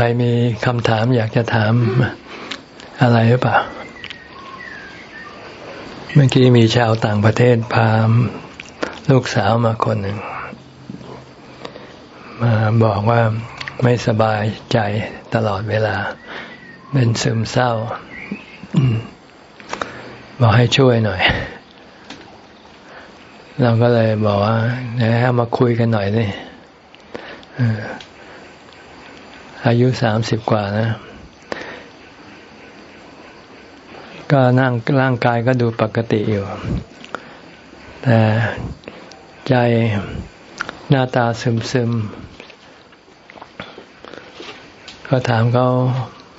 ใครมีคำถามอยากจะถามอะไรหรือเปล่า เมื่อกี้มีชาวต่างประเทศพาลูกสาวมาคนหนึ่ง มาบอกว่าไม่สบายใจตลอดเวลา เป็นซึมเศร้า บอกให้ช่วยหน่อย เราก็เลยบอกว่าเดี๋ยมาคุยกันหน่อยนี่ อายุสามสิบกว่านะ ก็นั่งร่างกายก็ดูปกติอยู่ แต่ใจหน้าตาซึมซึมก็ถามเขา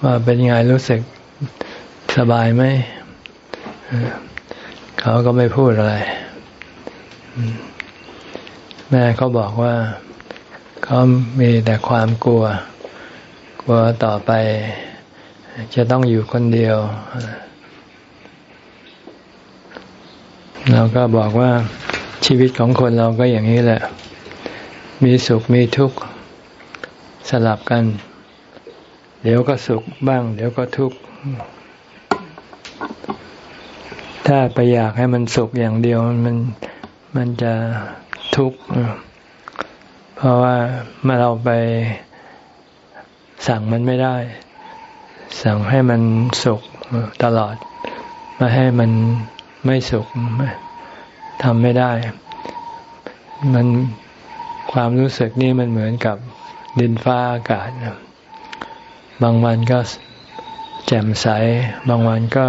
ว่าเป็นไงรู้สึกสบายไหม เขาก็ไม่พูดอะไร แม่เขาบอกว่า เขามีแต่ความกลัว กลัวต่อไป จะต้องอยู่คนเดียว เราก็บอกว่าชีวิตของคนเราก็อย่างนี้แหละ มีสุขมีทุกข์สลับกัน เดี๋ยวก็สุขบ้าง เดี๋ยวก็ทุกข์ ถ้าไปอยากให้มันสุขอย่างเดียวมันมันจะทุกข์ เพราะว่าเมื่อเราไป สั่งมันไม่ได้ สั่งให้มันสุขตลอดมาให้มันไม่สุขทำไม่ได้ มันความรู้สึกนี่มันเหมือนกับดินฟ้าอากาศ บางวันก็แจ่มใส บางวันก็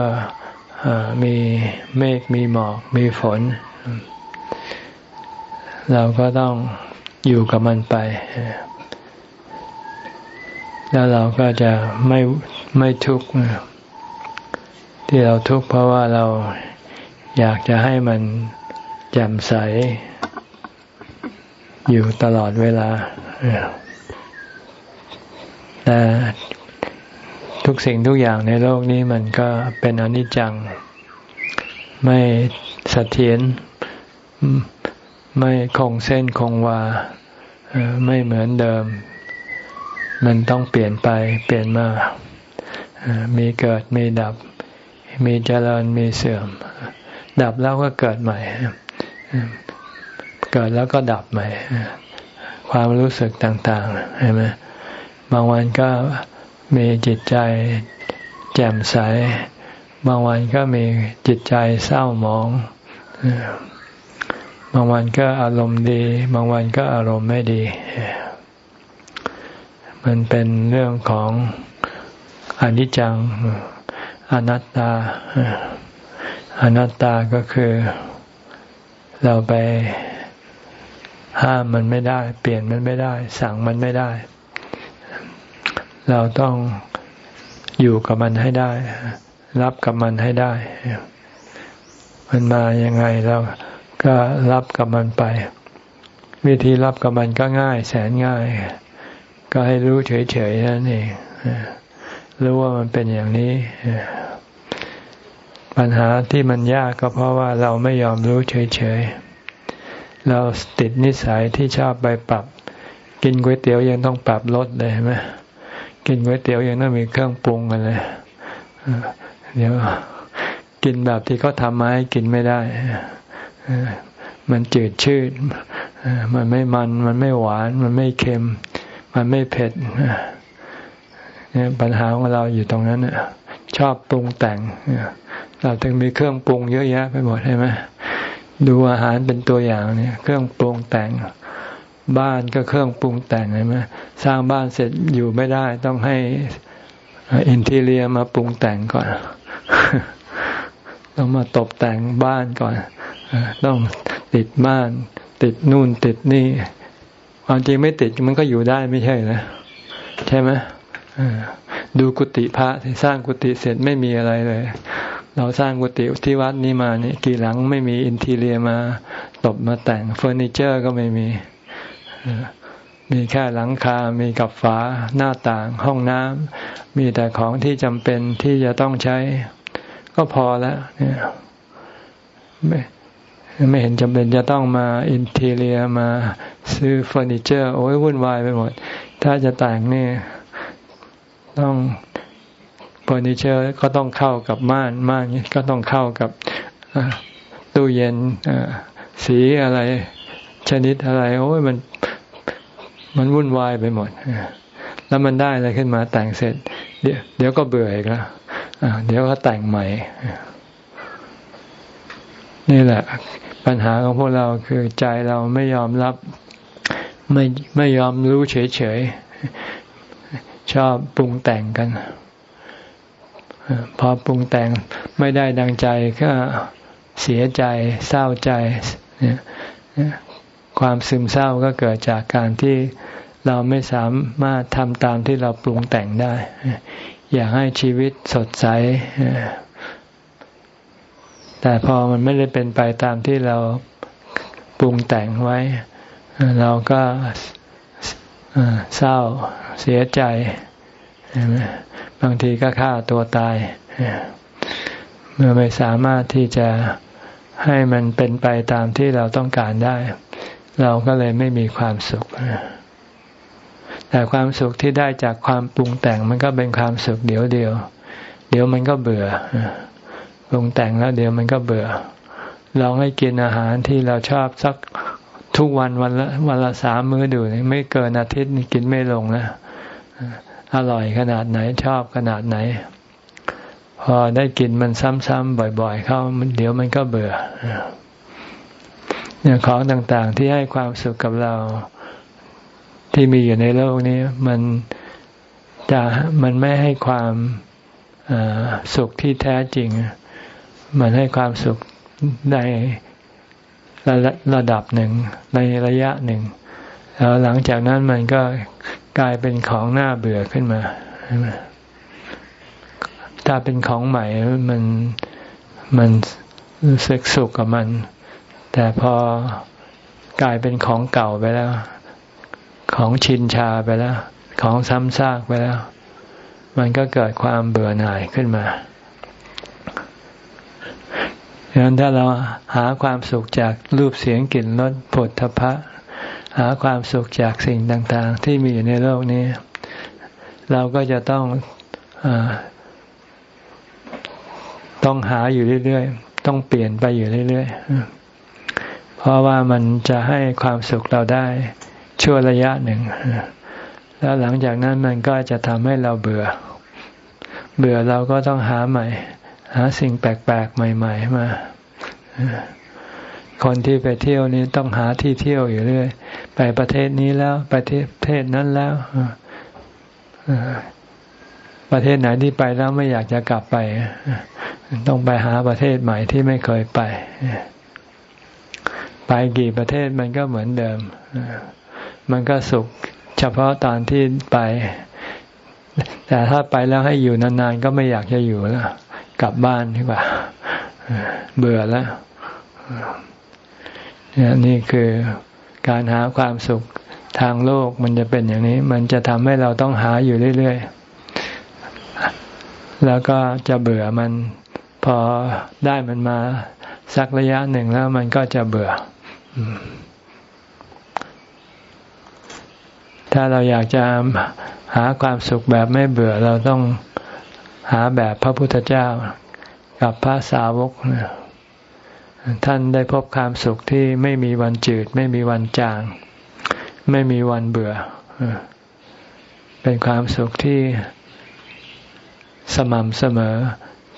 มีเมฆมีหมอก มีฝน เราก็ต้องอยู่กับมันไป แล้วเราก็จะไม่ไม่ทุกข์ที่เราทุกข์เพราะว่าเราอยากจะให้มันแจ่มใส อยู่ตลอดเวลาแต่ทุกสิ่งทุกอย่างในโลกนี้มันก็เป็นอนิจจัง ไม่สเสถียรไม่คงเส้นคงวา ไม่เหมือนเดิม มันต้องเปลี่ยนไปเปลี่ยนมา มีเกิดมีดับ มีเจริญมีเสื่อม ดับแล้วก็เกิดใหม่ เกิดแล้วก็ดับใหม่ ความรู้สึกต่างๆเห็นไหมบางวันก็มีจิตใจแจ่มใส บางวันก็มีจิตใจเศร้าหมอง บางวันก็อารมณ์ดี บางวันก็อารมณ์ไม่ดี มันเป็นเรื่องของอนิจจังอนัตตา อนัตตาก็คือ เราไปห้ามมันไม่ได้ เปลี่ยนมันไม่ได้ สั่งมันไม่ได้ เราต้องอยู่กับมันให้ได้ รับกับมันให้ได้ มันมายังไงเราก็รับกับมันไป วิธีรับกับมันก็ง่าย แสนง่าย ก็ให้รู้เฉยๆนั่นเองรู้ว่ามันเป็นอย่างนี้ ปัญหาที่มันยากก็เพราะว่าเราไม่ยอมรู้เฉยๆ เราติดนิสัยที่ชอบไปปรับ กินก๋วยเตี๋ยวยังต้องปรับรสเลยไหมกินก๋วยเตี๋ยวยังต้องมีเครื่องปรุงกันเลยเดี๋ยวกินแบบที่เขาทำมาให้กินไม่ได้ มันจืดชืด มันไม่มัน มันไม่หวาน มันไม่เค็ม มันไม่เผ็ดเนี่ยปัญหาของเราอยู่ตรงนั้นชอบปรุงแต่งเราถึงมีเครื่องปรุงเยอะแยะไปหมดใช่ไหมดูอาหารเป็นตัวอย่างเนี่ย เครื่องปรุงแต่ง บ้านก็เครื่องปรุงแต่งใช่ไหมสร้างบ้านเสร็จอยู่ไม่ได้ ต้องให้อินทีเรียมาปรุงแต่งก่อน ต้องมาตกแต่งบ้านก่อน ต้องติดบ้าน ติดนู่นติดนี่ ความจริงไม่ติดมันก็อยู่ได้ไม่ใช่นะใช่ไหมดูกุฏิพระที่สร้างกุฏิเสร็จไม่มีอะไรเลย เราสร้างกุฏิที่วัดนี้มาเนี่ยกี่หลังไม่มีอินทีเรียมาตบมาแต่งเฟอร์นิเจอร์ก็ไม่มีมีแค่หลังคา มีกับฝา หน้าต่าง ห้องน้ำ มีแต่ของที่จำเป็นที่จะต้องใช้ ก็พอแล้วเนี่ย ไม่เห็นจำเป็นจะต้องมาอินเทเรียมาซื้อเฟอร์นิเจอร์ โอ้ยวุ่นวายไปหมด ถ้าจะแต่งนี่ต้องเฟอร์นิเจอร์ก็ต้องเข้ากับม่านม่านก็ต้องเข้ากับตู้เย็นสีอะไร ชนิดอะไร โอ้ยมันมันวุ่นวายไปหมดแล้วมันได้อะไรขึ้นมาแต่งเสร็จ เดี๋ยวเดี๋ยวก็เบื่ออีกแล้วเดี๋ยวก็แต่งใหม่นี่แหละ ปัญหาของพวกเราคือใจเราไม่ยอมรับ ไม่ไม่ยอมรู้เฉยๆ ชอบปรุงแต่งกัน พอปรุงแต่งไม่ได้ดังใจก็เสียใจเศร้าใจ ความซึมเศร้าก็เกิดจากการที่เราไม่สามารถทำตามที่เราปรุงแต่งได้ อยากให้ชีวิตสดใส แต่พอมันไม่ได้เป็นไปตามที่เราปรุงแต่งไว้ เราก็เศร้าเสียใจ บางทีก็ฆ่าตัวตาย เมื่อไม่สามารถที่จะให้มันเป็นไปตามที่เราต้องการได้ เราก็เลยไม่มีความสุข แต่ความสุขที่ได้จากความปรุงแต่งมันก็เป็นความสุขเดียวเดียว เดี๋ยวมันก็เบื่อ ปรุงแต่งแล้วเดี๋ยวมันก็เบื่อ ลองให้กินอาหารที่เราชอบสักทุกวันวันละวันละสามมื้อดูไม่เกินอาทิตย์กินไม่ลงนะอร่อยขนาดไหนชอบขนาดไหน พอได้กินมันซ้ำๆบ่อย ๆ เข้าเดี๋ยวมันก็เบื่อเนี่ยของต่างๆที่ให้ความสุขกับเราที่มีอยู่ในโลกนี้ มันจะมันไม่ให้ความสุขที่แท้จริง มันให้ความสุขในระระดับหนึ่งในระยะหนึ่ง แล้วหลังจากนั้นมันก็กลายเป็นของน้าเบื่อขึ้นมา ถ้าเป็นของใหม่มันมันรู้สึกสุขกับมัน แต่พอกลายเป็นของเก่าไปแล้ว ของชินชาไปแล้ว ของซ้ำซากไปแล้ว มันก็เกิดความเบื่อหน่ายขึ้นมา ดังนั้นถ้าเราหาความสุขจากรูปเสียงกลิ่นรสผลทพะ หาความสุขจากสิ่งต่าง ๆ ที่มีอยู่ในโลกนี้ เราก็จะต้องอต้องหาอยู่เรื่อยๆ ต้องเปลี่ยนไปอยู่เรื่อยๆ เพราะว่ามันจะให้ความสุขเราได้ชั่วระยะหนึ่ง แล้วหลังจากนั้นมันก็จะทำให้เราเบื่อ เบื่อเราก็ต้องหาใหม่ หาสิ่งแปลกๆใหม่ ๆ มา คนที่ไปเที่ยวนี้ต้องหาที่เที่ยวอยู่เรื่อย ไปประเทศนี้แล้วไปประเทศนั้นแล้วประเทศไหนที่ไปแล้วไม่อยากจะกลับไป ต้องไปหาประเทศใหม่ที่ไม่เคยไป ไปกี่ประเทศมันก็เหมือนเดิม มันก็สุขเฉพาะตอนที่ไป แต่ถ้าไปแล้วให้อยู่นานๆ ก็ไม่อยากจะอยู่แล้ว กลับบ้านดีกว่า เบื่อแล้วนี่คือการหาความสุขทางโลกมันจะเป็นอย่างนี้ มันจะทำให้เราต้องหาอยู่เรื่อยๆ แล้วก็จะเบื่อมันพอได้มันมาสักระยะหนึ่งแล้วมันก็จะเบื่อ ถ้าเราอยากจะหาความสุขแบบไม่เบื่อเราต้อง หาแบบพระพุทธเจ้ากับพระสาวก ท่านได้พบความสุขที่ไม่มีวันจืด ไม่มีวันจาง ไม่มีวันเบื่อ เป็นความสุขที่สม่ำเสมอ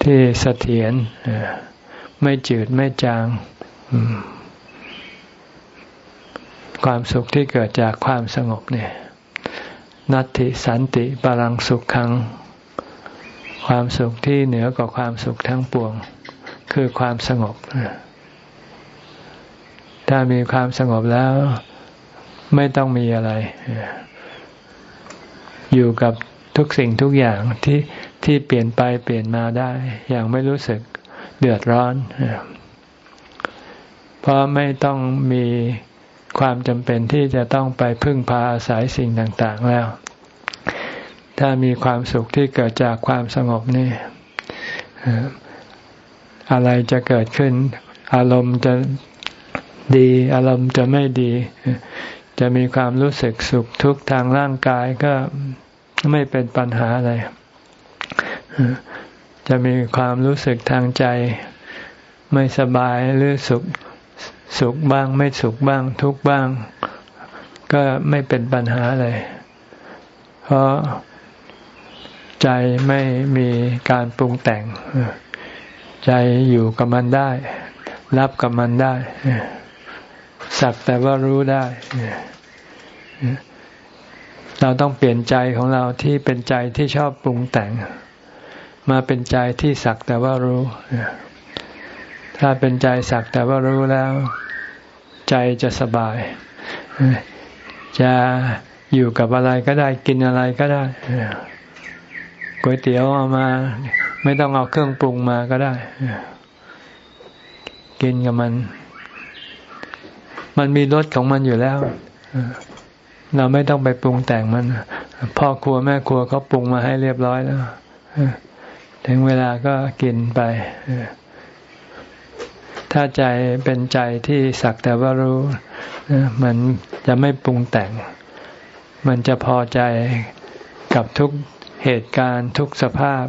ที่เสถียรไม่จืดไม่จาง ความสุขที่เกิดจากความสงบเนี่ย นัตติสันติบาลังสุขขัง ความสุขที่เหนือกว่าความสุขทั้งปวง คือความสงบ ถ้ามีความสงบแล้วไม่ต้องมีอะไร อยู่กับทุกสิ่งทุกอย่างที่ที่เปลี่ยนไปเปลี่ยนมาได้ อย่างไม่รู้สึกเดือดร้อน เพราะไม่ต้องมีความจำเป็นที่จะต้องไปพึ่งพาอาศัยสิ่งต่าง ๆ แล้ว ถ้ามีความสุขที่เกิดจากความสงบนี่อะไรจะเกิดขึ้น อารมณ์จะดี อารมณ์จะไม่ดี จะมีความรู้สึกสุขทุกข์ทางร่างกายก็ไม่เป็นปัญหาอะไร จะมีความรู้สึกทางใจ ไม่สบายหรือสุขสุขบ้าง ไม่สุขบ้าง ทุกบ้าง ก็ไม่เป็นปัญหาเลย เพราะ ใจไม่มีการปรุงแต่ง ใจอยู่กับมันได้ รับกับมันได้ สักแต่ว่ารู้ได้ เราต้องเปลี่ยนใจของเราที่เป็นใจที่ชอบปรุงแต่ง มาเป็นใจที่สักแต่ว่ารู้ ถ้าเป็นใจสักแต่ว่ารู้แล้ว ใจจะสบาย จะอยู่กับอะไรก็ได้กินอะไรก็ได้ ก๋วยเตี๋ยวเอามา ไม่ต้องเอาเครื่องปรุงมาก็ได้ กินกับมัน มันมีรสของมันอยู่แล้วเราไม่ต้องไปปรุงแต่งมัน พ่อครัวแม่ครัวเขาปรุงมาให้เรียบร้อยแล้วถึงเวลาก็กินไป ถ้าใจเป็นใจที่สักแต่ว่ารู้ มันจะไม่ปรุงแต่ง มันจะพอใจกับทุก เหตุการณ์ทุกสภาพ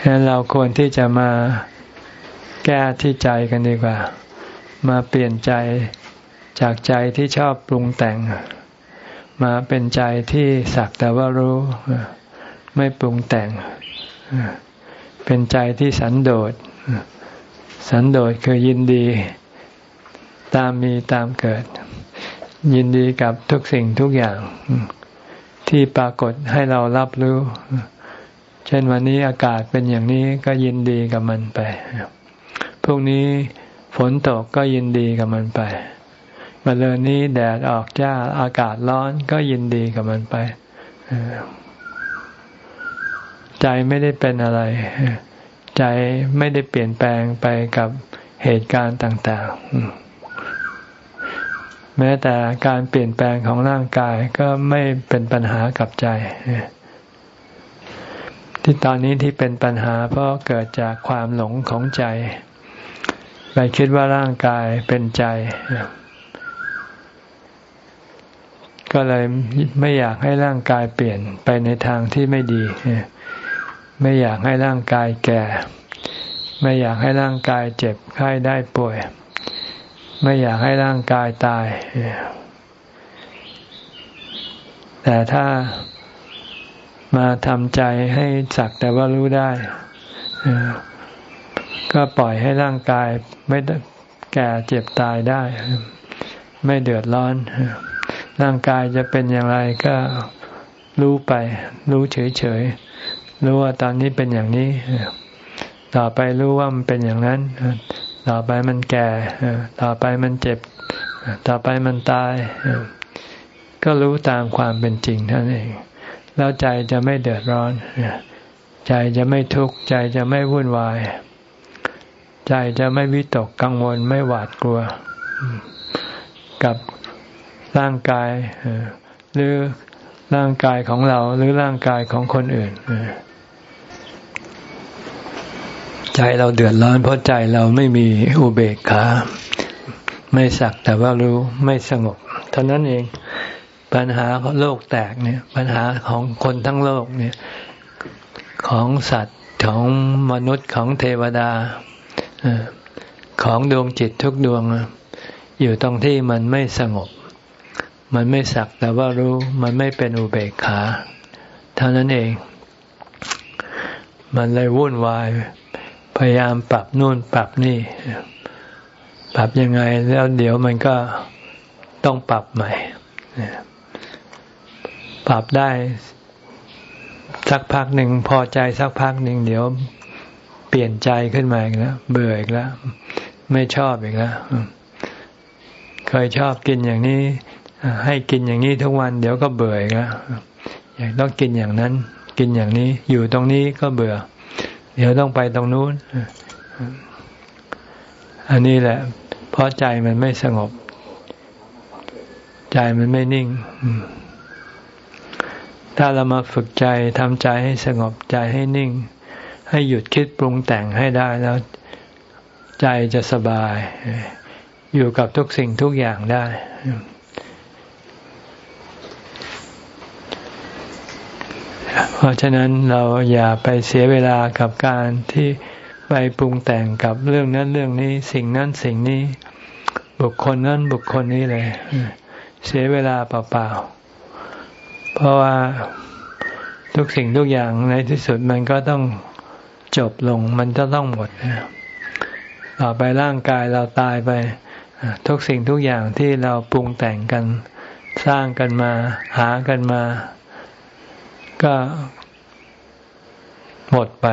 ฉะนั้นเราควรที่จะมาแก้ที่ใจกันดีกว่า มาเปลี่ยนใจจากใจที่ชอบปรุงแต่ง มาเป็นใจที่สักแต่ว่ารู้ ไม่ปรุงแต่ง เป็นใจที่สันโดษสันโดษคือยินดี ตามมีตามเกิด ยินดีกับทุกสิ่งทุกอย่าง ที่ปรากฏให้เรารับรู้ เช่นวันนี้อากาศเป็นอย่างนี้ก็ยินดีกับมันไปพวกนี้ฝนตกก็ยินดีกับมันไปมาเลนนี้แดดออกจ้าอากาศร้อนก็ยินดีกับมันไป ใจไม่ได้เป็นอะไร ใจไม่ได้เปลี่ยนแปลงไปกับเหตุการณ์ต่าง ๆ แม้แต่การเปลี่ยนแปลงของร่างกายก็ไม่เป็นปัญหากับใจ ที่ตอนนี้ที่เป็นปัญหาเพราะเกิดจากความหลงของใจ ไปคิดว่าร่างกายเป็นใจ ก็เลยไม่อยากให้ร่างกายเปลี่ยนไปในทางที่ไม่ดี ไม่อยากให้ร่างกายแก่ ไม่อยากให้ร่างกายเจ็บไข้ได้ป่วย ไม่อยากให้ร่างกายตาย แต่ถ้ามาทำใจให้สักแต่ว่ารู้ได้ ก็ปล่อยให้ร่างกายไม่แก่เจ็บตายได้ ไม่เดือดร้อน ร่างกายจะเป็นอย่างไรก็รู้ไป รู้เฉยๆ รู้ว่าตอนนี้เป็นอย่างนี้ ต่อไปรู้ว่ามันเป็นอย่างนั้น ต่อไปมันแก่ต่อไปมันเจ็บ ต่อไปมันตาย ก็รู้ตามความเป็นจริงท่านเอง แล้วใจจะไม่เดือดร้อน ใจจะไม่ทุกข์ ใจจะไม่วุ่นวาย ใจจะไม่วิตกกังวลไม่หวาดกลัว กับร่างกายหรือร่างกายของเราหรือร่างกายของคนอื่น ใจเราเดือดร้อนเพราะใจเราไม่มีอุเบกขา ไม่สักแต่ว่ารู้ไม่สงบ เท่านั้นเองปัญหาโลกแตกเนี่ย ปัญหาของคนทั้งโลกเนี่ยของสัตว์ของมนุษย์ของเทวดาของดวงจิตทุกดวง อยู่ตรงที่มันไม่สงบ มันไม่สักแต่ว่ารู้มันไม่เป็นอุเบกขา เท่านั้นเอง มันเลยวุ่นวาย พยายามปรับนู่นปรับนี่ ปรับยังไงแล้วเดี๋ยวมันก็ต้องปรับใหม่ ปรับได้ สักพักหนึ่งพอใจสักพักหนึ่งเดี๋ยวเปลี่ยนใจขึ้นมาอีกแล้วเบื่ออีกแล้วไม่ชอบอีกแล้วเคยชอบกินอย่างนี้ ให้กินอย่างนี้ทุกวัน เดี๋ยวก็เบื่ออีกแล้วอยากต้องกินอย่างนั้น กินอย่างนี้อยู่ตรงนี้ก็เบื่อ เดี๋ยวต้องไปตรงนู้น อันนี้แหละ เพราะใจมันไม่สงบ ใจมันไม่นิ่ง ถ้าเรามาฝึกใจทำใจให้สงบใจให้นิ่ง ให้หยุดคิดปรุงแต่งให้ได้แล้ว ใจจะสบาย อยู่กับทุกสิ่งทุกอย่างได้ เพราะฉะนั้นเราอย่าไปเสียเวลากับการที่ไปปรุงแต่งกับเรื่องนั้นเรื่องนี้ สิ่งนั้นสิ่งนี้ บุคคลนั้นบุคคลนี้เลย เสียเวลาเปล่าๆ เพราะว่าทุกสิ่งทุกอย่างในที่สุดมันก็ต้องจบลงมันก็ต้องหมดต่อไปร่างกายเราตายไป ทุกสิ่งทุกอย่างที่เราปรุงแต่งกัน สร้างกันมา หากันมา ก็หมดไป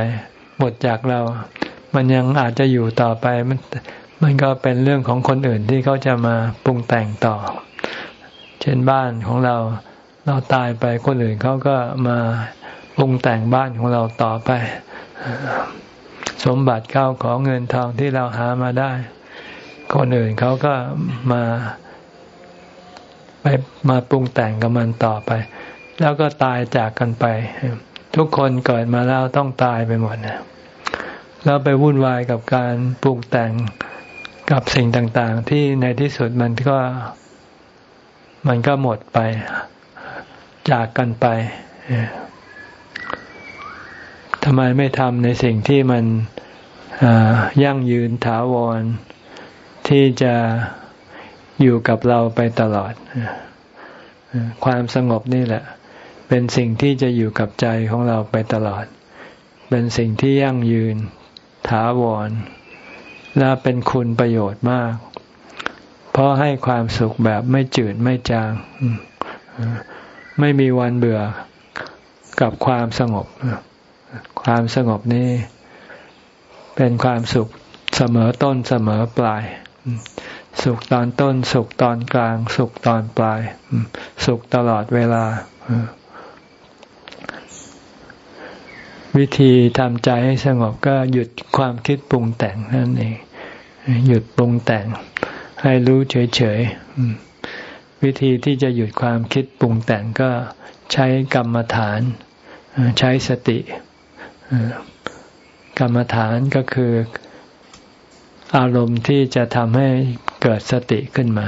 หมดจากเรา มันยังอาจจะอยู่ต่อไป มันมันก็เป็นเรื่องของคนอื่นที่เขาจะมาปรุงแต่งต่อ เช่นบ้านของเรา เราตายไปคนอื่นเขาก็มาปรุงแต่งบ้านของเราต่อไป สมบัติเข้าของเงินทองที่เราหามาได้ คนอื่นเขาก็มาไปมาปรุงแต่งกับมันต่อไป แล้วก็ตายจากกันไป ทุกคนเกิดมาแล้วต้องตายไปหมดนะแล้วไปวุ่นวายกับการปรุงแต่งกับสิ่งต่างๆ ที่ในที่สุดมันก็มันก็หมดไปจากกันไปทำไมไม่ทำในสิ่งที่มันยั่งยืนถาวร ที่จะอยู่กับเราไปตลอดความสงบนี่แหละ เป็นสิ่งที่จะอยู่กับใจของเราไปตลอด เป็นสิ่งที่ยั่งยืน ถาวร และเป็นคุณประโยชน์มาก เพราะให้ความสุขแบบไม่จืดไม่จาง ไม่มีวันเบื่อกับความสงบ ความสงบนี้ เป็นความสุขเสมอต้นเสมอปลาย สุขตอนต้น สุขตอนกลาง สุขตอนปลาย สุขตลอดเวลา วิธีทำใจให้สงบก็หยุดความคิดปรุงแต่งนั่นเองหยุดปรุงแต่ง ให้รู้เฉยๆวิธีที่จะหยุดความคิดปรุงแต่งก็ใช้กรรมฐาน ใช้สติกรรมฐานก็คืออารมณ์ที่จะทำให้เกิดสติขึ้นมา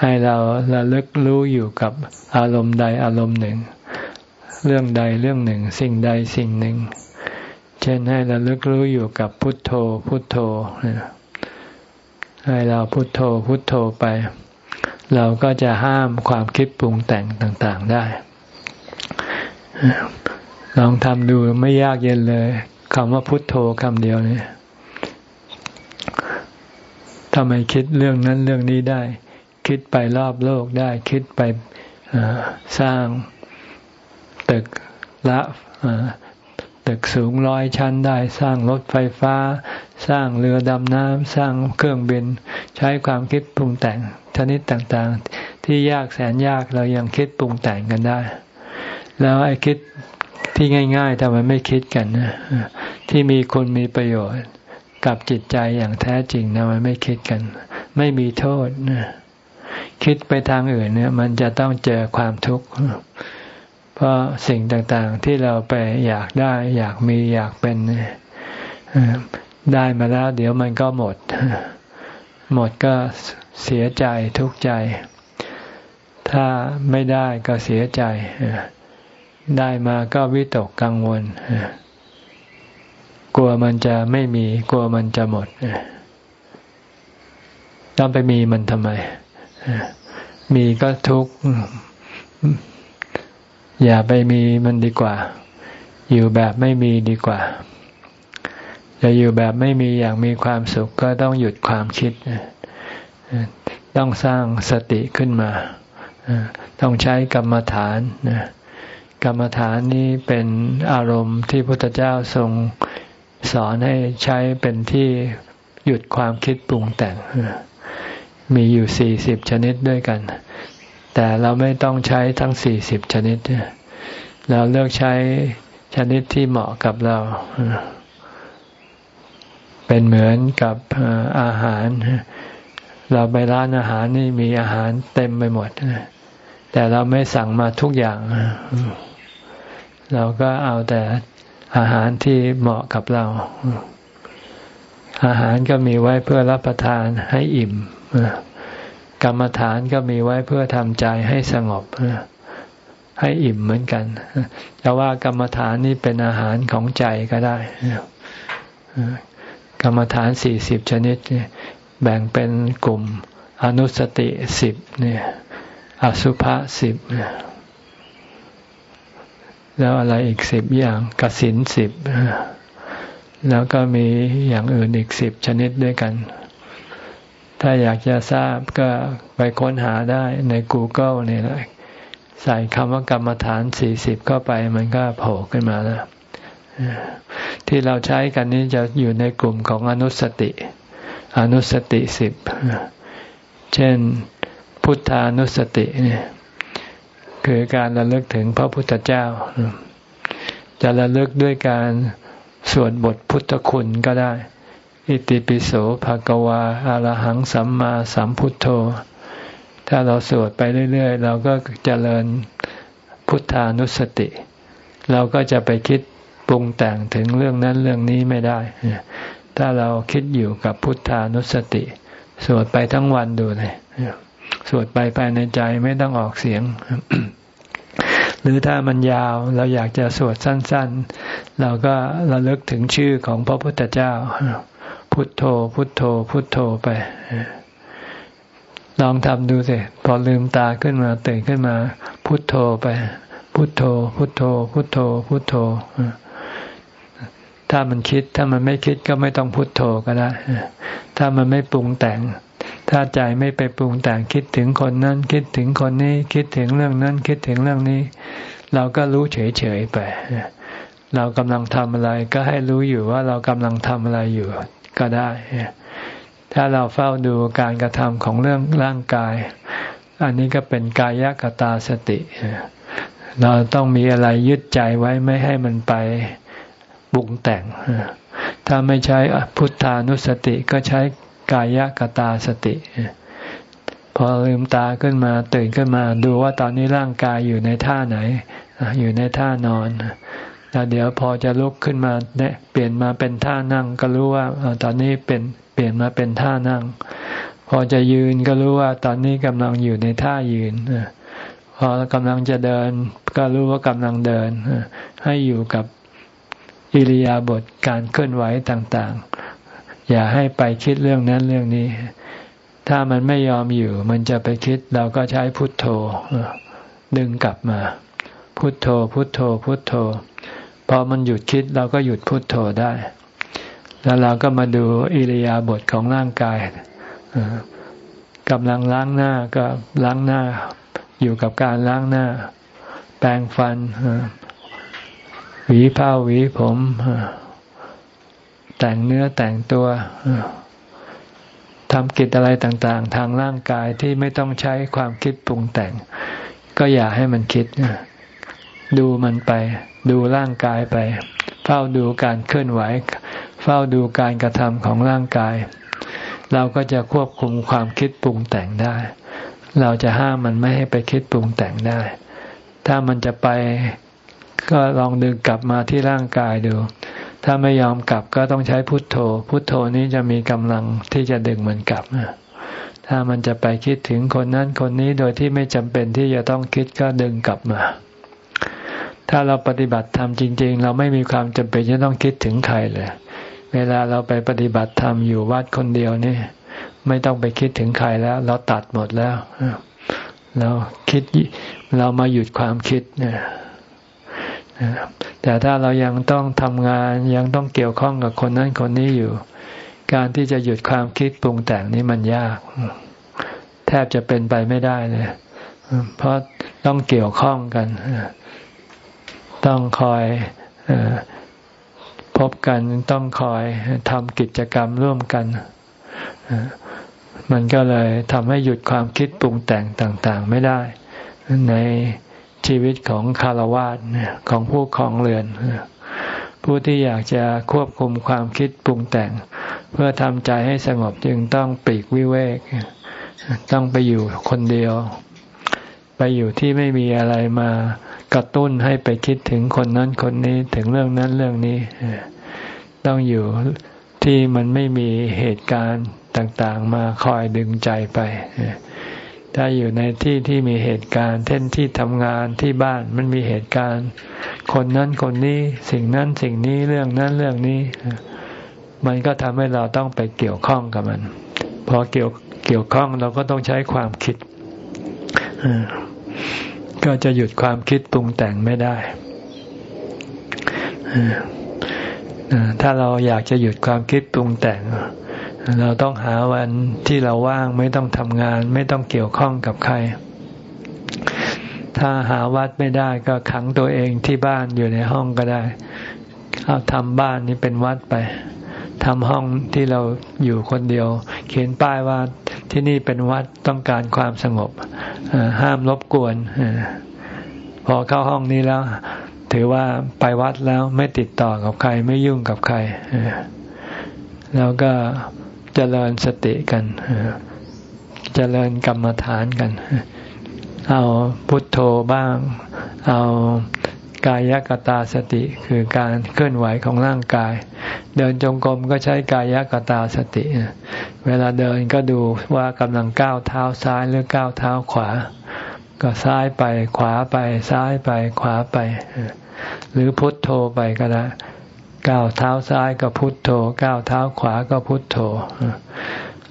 ให้เราระลึกรู้อยู่กับอารมณ์ใดอารมณ์หนึ่ง เรื่องใดเรื่องหนึ่ง สิ่งใดสิ่งหนึ่ง เช่นให้ระลึกรู้อยู่กับพุทโธ พุทโธให้เราพุทโธพุทโธไป เราก็จะห้ามความคิดปรุงแต่งต่างๆได้ ลองทำดูไม่ยากเย็นเลยคำว่าพุทโธคำเดียวนี่ทำไมคิดเรื่องนั้นเรื่องนี้ได้ คิดไปรอบโลกได้ คิดไปสร้าง ตึกละตึกสูงร้อยชั้นได้ สร้างรถไฟฟ้า สร้างเรือดำน้ำสร้างเครื่องบิน ใช้ความคิดปรุงแต่งชนิดต่างๆ ที่ยากแสนยากเรายังคิดปรุงแต่งกันได้ แล้วไอ้คิดที่ง่ายๆทำไมไม่คิดกันนะที่มีคุณมีประโยชน์กับจิตใจอย่างแท้จริงนะมันไม่คิดกัน ไม่มีโทษนะคิดไปทางอื่นเนี่ย มันจะต้องเจอความทุกข์ เพราะสิ่งต่างๆที่เราไปอยากได้ อยากมีอยากเป็นได้มาแล้ว เดี๋ยวมันก็หมด หมดก็เสียใจทุกข์ใจ ถ้าไม่ได้ก็เสียใจ ได้มาก็วิตกกังวลกลัวมันจะไม่มี กลัวมันจะหมดต้องไปมีมันทำไมมีก็ทุกข์ อย่าไปมีมันดีกว่า อยู่แบบไม่มีดีกว่า จะอยู่แบบไม่มีอย่างมีความสุขก็ต้องหยุดความคิด ต้องสร้างสติขึ้นมา ต้องใช้กรรมฐาน กรรมฐานนี้เป็นอารมณ์ที่พระพุทธเจ้าทรงสอนให้ใช้เป็นที่หยุดความคิดปรุงแต่งมีอยู่สี่สิบชนิดด้วยกัน แต่เราไม่ต้องใช้ทั้งสี่สิบชนิด เราเลือกใช้ชนิดที่เหมาะกับเรา เป็นเหมือนกับอาหาร เราไปร้านอาหารนี่มีอาหารเต็มไปหมด แต่เราไม่สั่งมาทุกอย่าง เราก็เอาแต่อาหารที่เหมาะกับเรา อาหารก็มีไว้เพื่อรับประทานให้อิ่ม กรรมฐานก็มีไว้เพื่อทำใจให้สงบให้อิ่มเหมือนกันจะว่ากรรมฐานนี่เป็นอาหารของใจก็ได้กรรมฐานสี่สิบชนิดแบ่งเป็นกลุ่มอนุสติสิบเนี่ยอสุภะสิบแล้วอะไรอีกสิบอย่างกสินสิบแล้วก็มีอย่างอื่นอีกสิบชนิดด้วยกัน ถ้าอยากจะทราบก็ไปค้นหาได้ใน Google นี่แหละใส่คำว่ากรรมฐานสี่สิบเข้าไปมันก็โผล่ขึ้นมาแล้วที่เราใช้กันนี้จะอยู่ในกลุ่มของอนุสติ อนุสติสิบเช่นพุทธานุสติเนี่ยคือการระลึกถึงพระพุทธเจ้า จะระลึกด้วยการสวดบทพุทธคุณก็ได้ อิติปิโสภะกวาอารหังสัมมาสัมพุทโธ ถ้าเราสวดไปเรื่อย ๆ เราก็เจริญพุทธานุสติ เราก็จะไปคิดปรุงแต่งถึงเรื่องนั้นเรื่องนี้ไม่ได้ ถ้าเราคิดอยู่กับพุทธานุสติ สวดไปทั้งวันดูเลยสวดไปภายในใจไม่ต้องออกเสียง หรือถ้ามันยาวเราอยากจะสวดสั้น ๆ เราก็ระลึกถึงชื่อของพระพุทธเจ้า พุทโธ พุทโธ พุทโธไปลองทำดูสิพอลืมตาขึ้นมาตื่นขึ้นมา พุทโธไป พุทโธ พุทโธ พุทโธ พุทโธถ้ามันคิดถ้ามันไม่คิดก็ไม่ต้องพุทโธก็ได้ถ้ามันไม่ปรุงแต่ง ถ้าใจไม่ไปปรุงแต่งคิดถึงคนนั้นคิดถึงคนนี้คิดถึงเรื่องนั้นคิดถึงเรื่องนี้ เราก็รู้เฉยๆไปเรากำลังทำอะไรก็ให้รู้อยู่ว่าเรากำลังทำอะไรอยู่ ก็ได้ ถ้าเราเฝ้าดูการกระทำของเรื่องร่างกาย อันนี้ก็เป็นกายกตาสติ เราต้องมีอะไรยึดใจไว้ไม่ให้มันไปบุงแต่ง ถ้าไม่ใช้พุทธานุสติก็ใช้กายกตาสติ พอลืมตาขึ้นมาตื่นขึ้นมา ดูว่าตอนนี้ร่างกายอยู่ในท่าไหน อยู่ในท่านอน แล้วเดี๋ยวพอจะลุกขึ้นมาเนี่ยเปลี่ยนมาเป็นท่านั่ง ก็รู้ว่าตอนนี้เป็นเปลี่ยนมาเป็นท่านั่ง พอจะยืนก็รู้ว่าตอนนี้กำลังอยู่ในท่ายืนพอกำลังจะเดิน ก็รู้ว่ากำลังเดิน ให้อยู่กับอิริยาบถการเคลื่อนไหวต่างๆ อย่าให้ไปคิดเรื่องนั้นเรื่องนี้ ถ้ามันไม่ยอมอยู่ มันจะไปคิดเราก็ใช้พุทโธดึงกลับมา พุทโธ พุทโธ พุทโธ พอมันหยุดคิดเราก็หยุดพุทโธได้ แล้วเราก็มาดูอิริยาบถของร่างกายกำลังล้างหน้าก็ล้างหน้า อยู่กับการล้างหน้า แปรงฟันหวีผ้าหวีผมแต่งเนื้อแต่งตัวทำกิจอะไรต่าง ๆ ทางร่างกายที่ไม่ต้องใช้ความคิดปรุงแต่ง ก็อย่าให้มันคิด ดูมันไป ดูร่างกายไป เฝ้าดูการเคลื่อนไหว เฝ้าดูการกระทำของร่างกาย เราก็จะควบคุมความคิดปรุงแต่งได้ เราจะห้ามมันไม่ให้ไปคิดปรุงแต่งได้ ถ้ามันจะไปก็ลองดึงกลับมาที่ร่างกายดู ถ้าไม่ยอมกลับก็ต้องใช้พุทโธ พุทโธนี้จะมีกำลังที่จะดึงมันกลับถ้ามันจะไปคิดถึงคนนั้นคนนี้โดยที่ไม่จำเป็นที่จะต้องคิดก็ดึงกลับมา ถ้าเราปฏิบัติธรรมจริง ๆ เราไม่มีความจำเป็นจะต้องคิดถึงใครเลย เวลาเราไปปฏิบัติธรรมอยู่วัดคนเดียวนี่ ไม่ต้องไปคิดถึงใครแล้ว เราตัดหมดแล้วเราคิดเรามาหยุดความคิดนี่ยแต่ถ้าเรายังต้องทำงานยังต้องเกี่ยวข้องกับคนนั้นคนนี้อยู่ การที่จะหยุดความคิดปรุงแต่งนี้มันยาก แทบจะเป็นไปไม่ได้เลยเพราะต้องเกี่ยวข้องกัน ต้องคอยพบกันต้องคอยทำกิจกรรมร่วมกันมันก็เลยทำให้หยุดความคิดปรุงแต่งต่าง ๆ ไม่ได้ ในชีวิตของคารวาสของผู้คองเรือน ผู้ที่อยากจะควบคุมความคิดปรุงแต่ง เพื่อทำใจให้สงบจึงต้องปีกวิเวก ต้องไปอยู่คนเดียว ไปอยู่ที่ไม่มีอะไรมา กระตุ้นให้ไปคิดถึงคนนั้นคนนี้ถึงเรื่องนั้นเรื่องนี้ ต้องอยู่ที่มันไม่มีเหตุการณ์ต่างๆ มาคอยดึงใจไป ถ้าอยู่ในที่ที่มีเหตุการณ์ เช่นที่ทำงานที่บ้านมันมีเหตุการณ์ คนนั้นคนนี้สิ่งนั้นสิ่งนี้เรื่องนั้นเรื่องนี้ มันก็ทำให้เราต้องไปเกี่ยวข้องกับมัน พอเกี่ยวเกี่ยวข้องเราก็ต้องใช้ความคิด ก็จะหยุดความคิดปรุงแต่งไม่ได้ ถ้าเราอยากจะหยุดความคิดปรุงแต่ง เราต้องหาวันที่เราว่างไม่ต้องทำงาน ไม่ต้องเกี่ยวข้องกับใคร ถ้าหาวัดไม่ได้ก็ขังตัวเองที่บ้านอยู่ในห้องก็ได้ เอาทำบ้านนี้เป็นวัดไปทำห้องที่เราอยู่คนเดียว เขียนป้ายว่า ที่นี่เป็นวัดต้องการความสงบห้ามรบกวนพอเข้าห้องนี้แล้ว ถือว่าไปวัดแล้วไม่ติดต่อกับใครไม่ยุ่งกับใครแล้วก็เจริญสติกันเจริญกรรมฐานกัน เอาพุทโธบ้าง เอา กายกตาสติคือการเคลื่อนไหวของร่างกาย เดินจงกรมก็ใช้กายกตาสติ เวลาเดินก็ดูว่ากำลังก้าวเท้าซ้ายหรือก้าวเท้าขวา ก็ซ้ายไปขวาไปซ้ายไปขวาไป หรือพุทโธไปก็ได้ก้าวเท้าซ้ายก็พุทโธก้าวเท้าขวาก็พุทโธ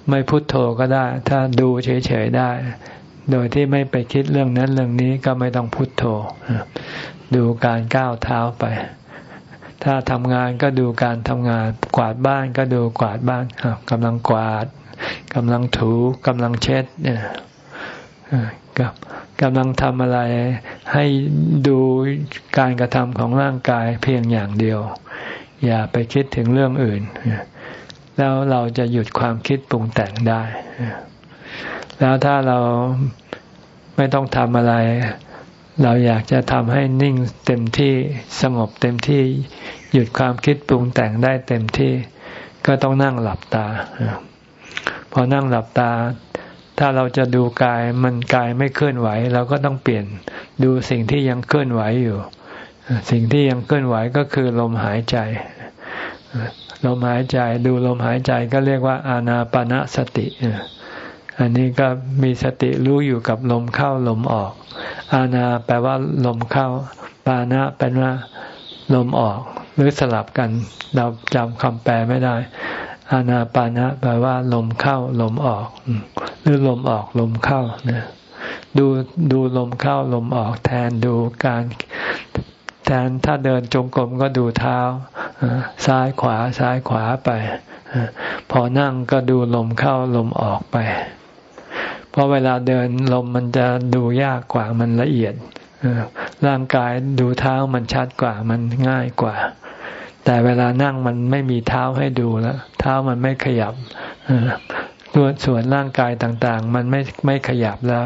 ไม่พุทโธก็ได้ ถ้าดูเฉยๆได้ โดยที่ไม่ไปคิดเรื่องนั้นเรื่องนี้ก็ไม่ต้องพุทโธ ดูการก้าวเท้าไป ถ้าทำงานก็ดูการทำงาน กวาดบ้านก็ดูกวาดบ้านกำลังกวาดกำลังถูกำลังเช็ดเนี่ยกำลังทำอะไรให้ดูการกระทำของร่างกายเพียงอย่างเดียว อย่าไปคิดถึงเรื่องอื่น แล้วเราจะหยุดความคิดปรุงแต่งได้ แล้วถ้าเราไม่ต้องทำอะไร เราอยากจะทำให้นิ่งเต็มที่สงบเต็มที่ หยุดความคิดปรุงแต่งได้เต็มที่ ก็ต้องนั่งหลับตา พอนั่งหลับตา ถ้าเราจะดูกายมันกายไม่เคลื่อนไหว เราก็ต้องเปลี่ยนดูสิ่งที่ยังเคลื่อนไหวอยู่ สิ่งที่ยังเคลื่อนไหวก็คือลมหายใจลมหายใจดูลมหายใจก็เรียกว่าอานาปณะสติ อันนี้ก็มีสติรู้อยู่กับลมเข้าลมออก อาณาแปลว่าลมเข้า ปานะแปลว่าลมออก หรือสลับกัน เราจำคำแปลไม่ได้ อาณาปานะแปลว่า ลมเข้า ลมออก หรือลมออกลมเข้านะดูดูลมเข้าลมออกแทนดูการแทนถ้าเดินจงกรมก็ดูเท้าซ้ายขวาซ้ายขวาไป พอนั่งก็ดูลมเข้าลมออกไป เพราะเวลาเดินลมมันจะดูยากกว่ามันละเอียดร่างกายดูเท้ามันชัดกว่ามันง่ายกว่า แต่เวลานั่งมันไม่มีเท้าให้ดูแล้วเท้ามันไม่ขยับตัวส่วนร่างกายต่างๆ มันไม่ไม่ขยับแล้ว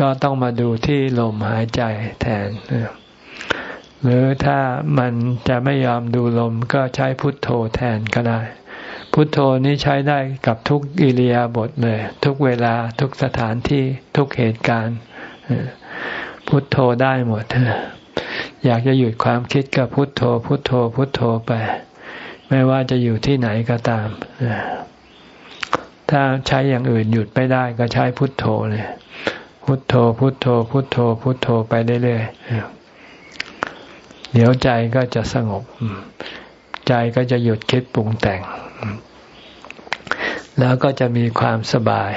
ก็ต้องมาดูที่ลมหายใจแทนหรือถ้ามันจะไม่ยอมดูลมก็ใช้พุทโธแทนก็ได้ พุทโธนี้ใช้ได้กับทุกอิริยาบถเลย ทุกเวลาทุกสถานที่ทุกเหตุการณ์พุทโธได้หมดอยากจะหยุดความคิดก็พุทโธ พุทโธ พุทโธไป ไม่ว่าจะอยู่ที่ไหนก็ตามถ้าใช้อย่างอื่นหยุดไม่ได้ก็ใช้พุทโธเลยพุทโธ พุทโธ พุทโธ พุทโธไปเรื่อยๆเดี๋ยวใจก็จะสงบ ใจก็จะหยุดคิดปรุงแต่ง แล้วก็จะมีความสบาย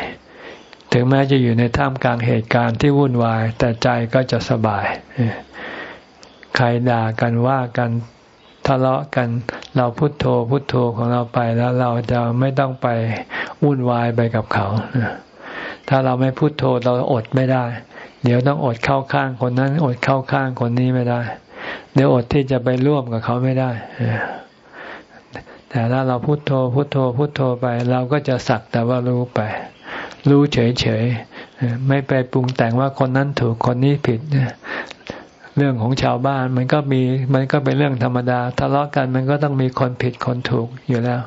ถึงแม้จะอยู่ในท่ามกลางเหตุการณ์ที่วุ่นวาย แต่ใจก็จะสบาย ใครด่ากันว่ากันทะเลาะกัน เราพุโทโธพุโทโธของเราไปแล้วเราจะไม่ต้องไปวุ่นวายไปกับเขา ถ้าเราไม่พุโทโธเราอดไม่ได้ เดี๋ยวต้องอดเข้าข้างคนนั้น อดเข้าข้างคนนี้ไม่ได้ เดี๋ยวอดที่จะไปร่วมกับเขาไม่ได้ แต่ถ้าเราพุโทโธพุโทโธพุโทโธไป เราก็จะสักแต่ว่ารู้ไป รู้เฉยๆไม่ไปปรุงแต่งว่าคนนั้นถูกคนนี้ผิดเรื่องของชาวบ้านมันก็มีมันก็เป็นเรื่องธรรมดาทะเลาะกันมันก็ต้องมีคนผิดคนถูกอยู่แล้ว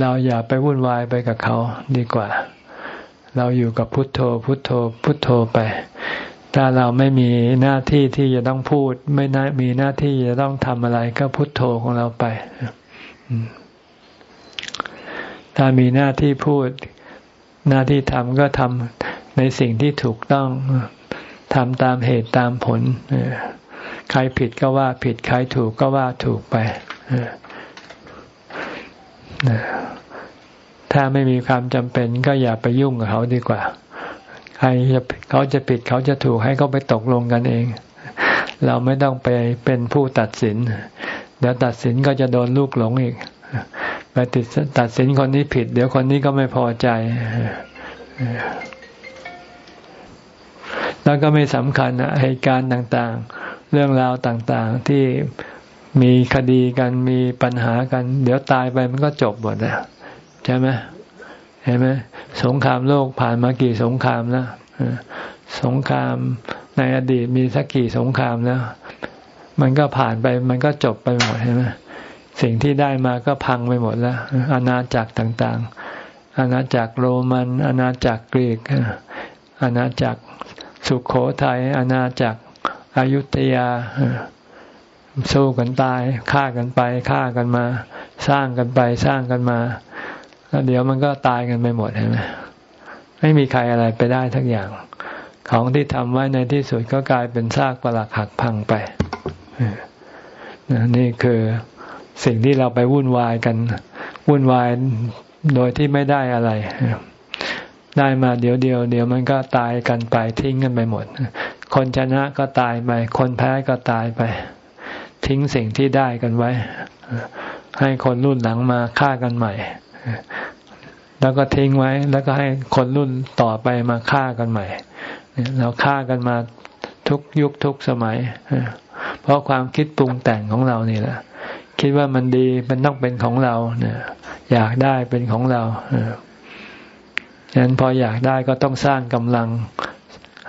เราอย่าไปวุ่นวายไปกับเขาดีกว่า เราอยู่กับพุทโธ พุทโธ พุทโธไป ถ้าเราไม่มีหน้าที่ที่จะต้องพูด ไม่น่ามีหน้าที่จะต้องทำอะไรก็พุทโธของเราไป ถ้ามีหน้าที่พูด หน้าที่ทำก็ทำในสิ่งที่ถูกต้องทำตามเหตุตามผลใครผิดก็ว่าผิด ใครถูกก็ว่าถูกไปถ้าไม่มีความจำเป็นก็อย่าไปยุ่งกับเขาดีกว่า ใครจะเขาจะผิดเขาจะถูกให้เขาไปตกลงกันเอง เราไม่ต้องไปเป็นผู้ตัดสิน ดี๋ยวตัดสินก็จะโดนลูกหลงอีกไปติดตัดสินคนนี้ผิด เดี๋ยวคนนี้ก็ไม่พอใจ แล้วก็ไม่สำคัญเหตุการณ์ต่างๆ เรื่องราวต่างๆ ที่มีคดีกันมีปัญหากัน เดี๋ยวตายไปมันก็จบหมดแล้วใช่ไหมเห็นไหมสงครามโลกผ่านมากี่สงครามแล้วสงครามในอดีตมีสักกี่สงครามแล้ว มันก็ผ่านไป มันก็จบไปหมดใช่ไหมสิ่งที่ได้มาก็พังไปหมดแล้ว อาณาจักรต่างๆ อาณาจักรโรมัน อาณาจักรกรีก อาณาจักรสุขโขทัย อาณาจักรอยุธยา สู้กันตาย ฆ่ากันไป ฆ่ากันมา สร้างกันไป สร้างกันมา แล้วเดี๋ยวมันก็ตายกันไปหมดเห็นไหมไม่มีใครอะไรไปได้ทั้งอย่าง ของที่ทำไว้ในที่สุดก็กลายเป็นซากปรักหักพังไป นี่คือสิ่งที่เราไปวุ่นวายกัน วุ่นวายโดยที่ไม่ได้อะไร ได้มาเดี๋ยวเดียวเดี๋ยวมันก็ตายกันไปทิ้งกันไปหมด คนชนะก็ตายไป คนแพ้ก็ตายไป ทิ้งสิ่งที่ได้กันไว้ ให้คนรุ่นหลังมาฆ่ากันใหม่ แล้วก็ทิ้งไว้ แล้วก็ให้คนรุ่นต่อไปมาฆ่ากันใหม่ เราฆ่ากันมาทุกยุคทุกสมัย เพราะความคิดปรุงแต่งของเรานี่แหละ คิดว่ามันดีมันต้องเป็นของเราเนี่ยอยากได้เป็นของเราฉะนั้นพออยากได้ก็ต้องสร้างกำลัง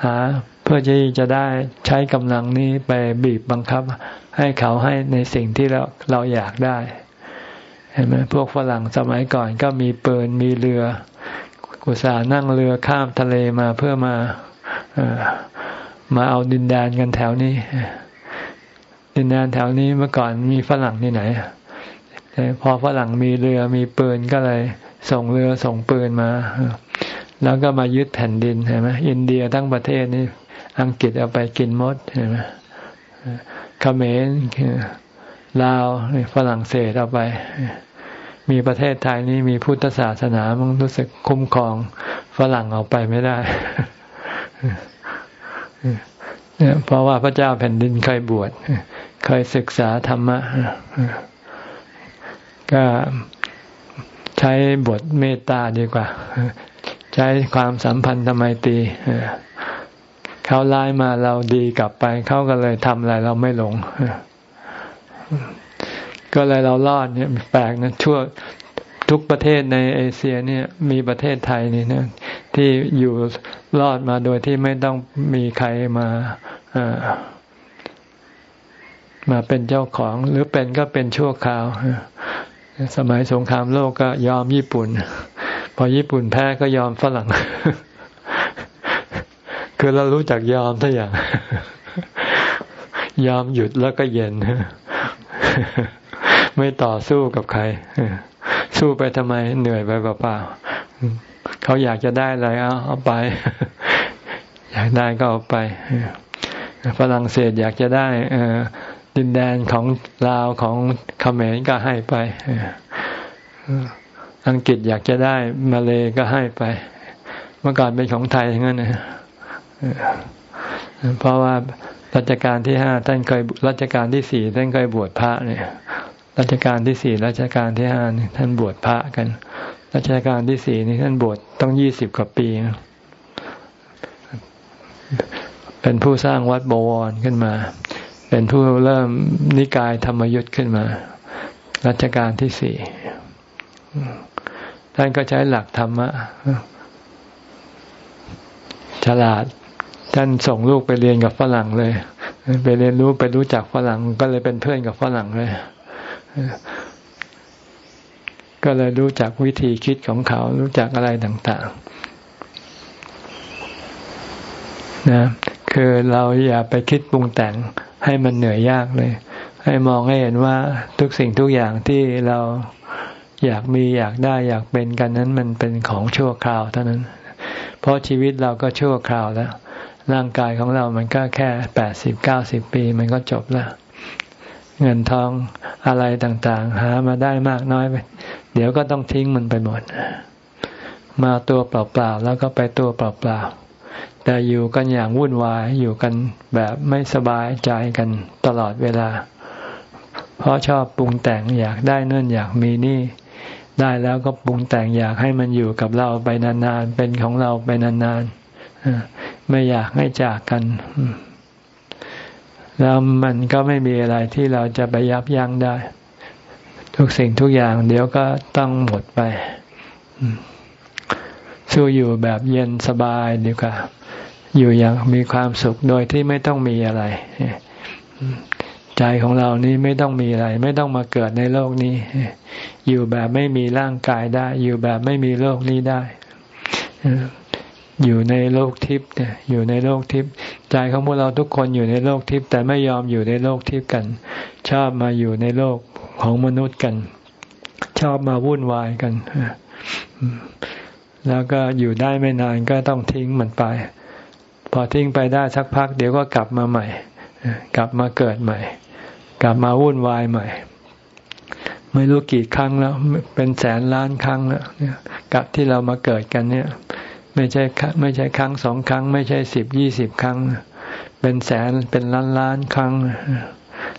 หาเพื่อที่จะได้ใช้กำลังนี้ไปบีบบังคับ ให้เขาให้ในสิ่งที่เราเราอยากได้เห็นไหมพวกฝรั่งสมัยก่อนก็มีปืนมีเรือ กุศานั่งเรือข้ามทะเลมาเพื่อมามาเอาดินแดนกันแถวนี้ ดินแดนแถวนี้เมื่อก่อนมีฝรั่งที่ไหนพอฝรั่งมีเรือมีปืนก็เลยส่งเรือส่งปืนมา แล้วก็มายึดแผ่นดินเห็นไหมอินเดียทั้งประเทศนี่อังกฤษเอาไปกินมดเห็นไหมเขมรลาวฝรั่งเศสเอาไป มีประเทศไทยนี่มีพุทธศาสนามันรู้สึกคุ้มครองฝรั่งเอาไปไม่ได้ เพราะว่าพระเจ้าแผ่นดินเคยบวชเคยศึกษาธรรมะก็ใช้บทเมตตาดีกว่า ใช้ความสัมพันธ์ทำไมตีเขาร้ายมาเราดีกลับไป เขาก็เลยทำอะไรเราไม่หลง ก็เลยเรารอดเนี่ยแปลกนะชั่วทุกประเทศในเอเชียเนี่ย มีประเทศไทยนี่นะ ที่อยู่รอดมาโดยที่ไม่ต้องมีใครมามาเป็นเจ้าของหรือเป็นก็เป็นชั่วคราว สมัยสงครามโลกก็ยอมญี่ปุ่น พอญี่ปุ่นแพ้ก็ยอมฝรั่ง คือเรารู้จักยอมทุกอย่าง ยอมหยุดแล้วก็เย็น ไม่ต่อสู้กับใคร สู้ไปทำไมเหนื่อยไปเปล่าๆ เขาอยากจะได้อะไรเอาเอาไป อยากได้ก็เอาไปฝรั่งเศสอยากจะได้ดินแดนของลาวของเขมรก็ให้ไปอังกฤษอยากจะได้มาเลยก็ให้ไป เมื่อก่อนเป็นของไทยอย่างนั้นนะเพราะว่ารัชกาลที่ห้าท่านเคยรัชกาลที่สี่ท่านเคยบวชพระเนี่ยรัชกาลที่สี่รัชกาลที่ห้าท่านบวชพระกัน รัชกาลที่สี่นี่ท่านบวชต้องยี่สิบกว่าปี เป็นผู้สร้างวัดบวรขึ้นมา เป็นผู้เริ่มนิกายธรรมยุทธ์ขึ้นมา รัชกาลที่สี่ท่านก็ใช้หลักธรรมะฉลาด ท่านส่งลูกไปเรียนกับฝรั่งเลย ไปเรียนรู้ไปรู้จักฝรั่งก็เลยเป็นเพื่อนกับฝรั่งเลย ก็เลยรู้จักวิธีคิดของเขา รู้จักอะไรต่างๆนะคือเราอย่าไปคิดปรุงแต่งให้มันเหนื่อยยากเลย ให้มองให้เห็นว่าทุกสิ่งทุกอย่างที่เราอยากมีอยากได้อยากเป็นกันนั้นมันเป็นของชั่วคราวเท่านั้น เพราะชีวิตเราก็ชั่วคราวแล้ว ร่างกายของเรามันก็แค่แปดสิบเก้าสิบปีมันก็จบแล้ว เงินทองอะไรต่างๆ หามาได้มากน้อยไป เดี๋ยวก็ต้องทิ้งมันไปหมด มาตัวเปล่าๆแล้วก็ไปตัวเปล่าๆแต่อยู่กันอย่างวุ่นวายอยู่กันแบบไม่สบายใจกันตลอดเวลา เพราะชอบปรุงแต่งอยากได้นั่นอยากมีนี่ ได้แล้วก็ปรุงแต่งอยากให้มันอยู่กับเราไปนานๆเป็นของเราไปนานๆไม่อยากให้จากกันแล้วมันก็ไม่มีอะไรที่เราจะไปยับยั้งได้ ทุกสิ่งทุกอย่าง เดี๋ยวก็ต้องหมดไปสู้อยู่แบบเย็นสบายดีกว่า อยู่อย่างมีความสุขโดยที่ไม่ต้องมีอะไร ใจของเรานี่ไม่ต้องมีอะไร ไม่ต้องมาเกิดในโลกนี้ อยู่แบบไม่มีร่างกายได้ อยู่แบบไม่มีโลกนี้ได้ อยู่ในโลกทิพย์อยู่ในโลกทิพย์ใจของพวกเราทุกคนอยู่ในโลกทิพย์แต่ไม่ยอมอยู่ในโลกทิพย์กัน ชอบมาอยู่ในโลก ของมนุษย์กัน ชอบมาวุ่นวายกัน แล้วก็อยู่ได้ไม่นานก็ต้องทิ้งมันไป พอทิ้งไปได้สักพัก เดี๋ยวก็กลับมาใหม่ กลับมาเกิดใหม่ กลับมาวุ่นวายใหม่ ไม่รู้กี่ครั้งแล้ว เป็นแสนล้านครั้งแล้วกับที่เรามาเกิดกันเนี่ย ไม่ใช่ไม่ใช่ครั้งสองครั้ง ไม่ใช่สิบยี่สิบครั้ง เป็นแสนเป็นล้านล้านครั้ง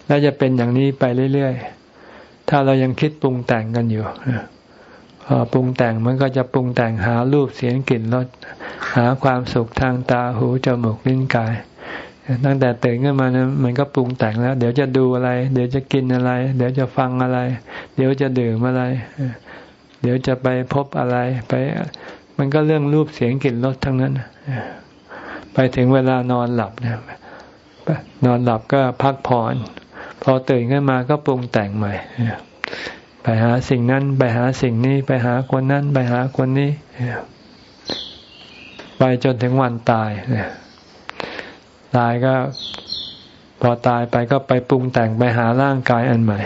แล้วจะเป็นอย่างนี้ไปเรื่อยๆ ถ้าเรายังคิดปรุงแต่งกันอยู่พอปรุงแต่งมันก็จะปรุงแต่งหารูปเสียงกลิ่นรสหาความสุขทางตาหูจมูกลิ้นกาย ตั้งแต่ตื่นขึ้นมานะมันก็ปรุงแต่งแล้ว เดี๋ยวจะดูอะไร เดี๋ยวจะกินอะไร เดี๋ยวจะฟังอะไร เดี๋ยวจะดื่มอะไร เดี๋ยวจะไปพบอะไรไป มันก็เรื่องรูปเสียงกลิ่นรสทั้งนั้นไปถึงเวลานอนหลับเนี่ยนอนหลับก็พักผ่อน พอตื่นขึ้นมาก็ปรุงแต่งใหม่ ไปหาสิ่งนั้น ไปหาสิ่งนี้ ไปหาคนนั้น ไปหาคนนี้ ไปจนถึงวันตายตายก็พอตายไปก็ไปปรุงแต่งไปหาร่างกายอันใหม่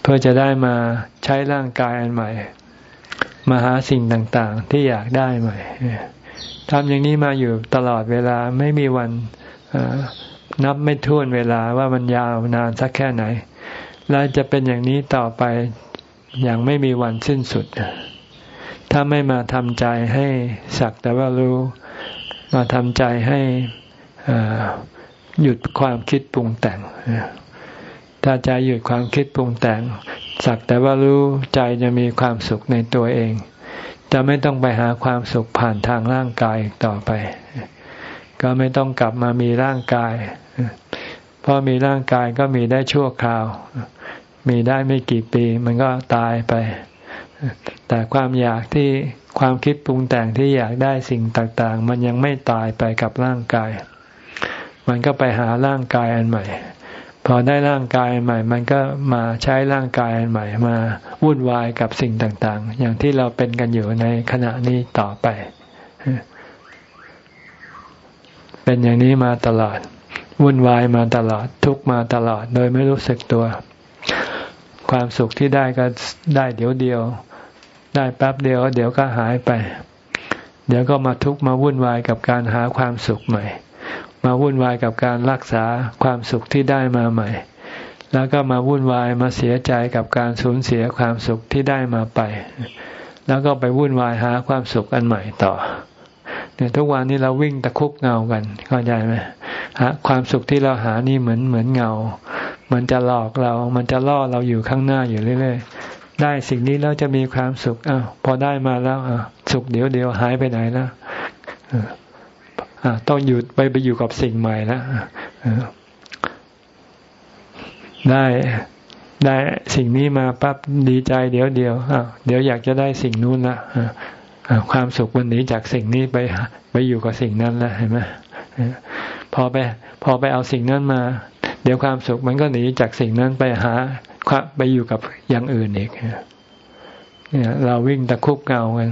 เพื่อจะได้มาใช้ร่างกายอันใหม่ มาหาสิ่งต่างๆ ที่อยากได้ใหม่ทำอย่างนี้มาอยู่ตลอดเวลาไม่มีวัน นับไม่ถ้วนเวลาว่ามันยาวนานสักแค่ไหน แล้วจะเป็นอย่างนี้ต่อไปอย่างไม่มีวันสิ้นสุด ถ้าไม่มาทำใจให้สักแต่ว่ารู้ มาทำใจให้หยุดความคิดปรุงแต่ง ถ้าใจหยุดความคิดปรุงแต่ง สักแต่ว่ารู้ใจจะมีความสุขในตัวเอง จะไม่ต้องไปหาความสุขผ่านทางร่างกายต่อไป ก็ไม่ต้องกลับมามีร่างกาย เพราะมีร่างกายก็มีได้ชั่วคราว มีได้ไม่กี่ปี มันก็ตายไป แต่ความอยากที่ความคิดปรุงแต่งที่อยากได้สิ่งต่าง ๆ มันยังไม่ตายไปกับร่างกาย มันก็ไปหาร่างกายอันใหม่ พอได้ร่างกายใหม่ มันก็มาใช้ร่างกายอันใหม่ มาวุ่นวายกับสิ่งต่าง ๆ อย่างที่เราเป็นกันอยู่ในขณะนี้ต่อไป เป็นอย่างนี้มาตลอด วุ่นวายมาตลอดทุกมาตลอด โดยไม่รู้สึกตัว ความสุขที่ได้ก็ได้เดี๋ยวเดียว ได้แป๊บเดียว เดี๋ยวก็หายไป เดี๋ยวก็มาทุกมาวุ่นวายกับการหาความสุขใหม่ มาวุ่นวายกับการรักษาความสุขที่ได้มาใหม่ แล้วก็มาวุ่นวายมาเสียใจกับการสูญเสียความสุขที่ได้มาไป แล้วก็ไปวุ่นวายหาความสุขอันใหม่ต่อ ทุกวันนี้เราวิ่งตะคุกเงากันเข้าใจไหมฮะความสุขที่เราหานี่เหมือนเหมือนเงา มันจะหลอกเรา มันจะล่อเราอยู่ข้างหน้าอยู่เรื่อยๆได้สิ่งนี้แล้วจะมีความสุขอ้าวพอได้มาแล้วอะสุขเดี๋ยวเดียวหายไปไหนแล้วต้องหยุดไปไปอยู่กับสิ่งใหม่แล้วได้ได้สิ่งนี้มาปั๊บดีใจเดี๋ยวเดียวเดี๋ยวอยากจะได้สิ่งนู้นละ ความสุขวันหนีจากสิ่งนี้ไปไปอยู่กับสิ่งนั้นแล้วเห็นไหมพอไปพอไปเอาสิ่งนั้นมา เดี๋ยวความสุขมันก็หนีจากสิ่งนั้นไปหาไปอยู่กับอย่างอื่นอีกเนี่ยเราวิ่งตะคุบเงากัน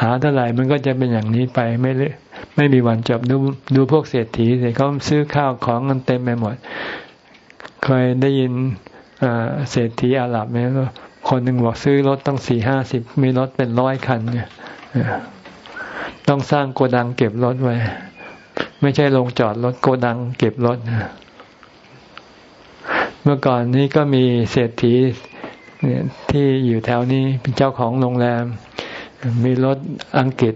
หาเท่าไหร่มันก็จะเป็นอย่างนี้ไปไม่เลยไม่มีวันจบดูดูพวกเศรษฐีสิเขาซื้อข้าวของกันเต็มไปหมด เคยได้ยินเศรษฐีอาหรับไหม คนหนึ่งบอกซื้อรถต้องสี่ห้าสิบมีรถเป็นร้อยคันเนี่ยต้องสร้างโกดังเก็บรถไว้ ไม่ใช่ลงจอดรถโกดังเก็บรถเมื่อก่อนนี้ก็มีเศรษฐีที่อยู่แถวนี้เป็นเจ้าของโรงแรม มีรถอังกฤษ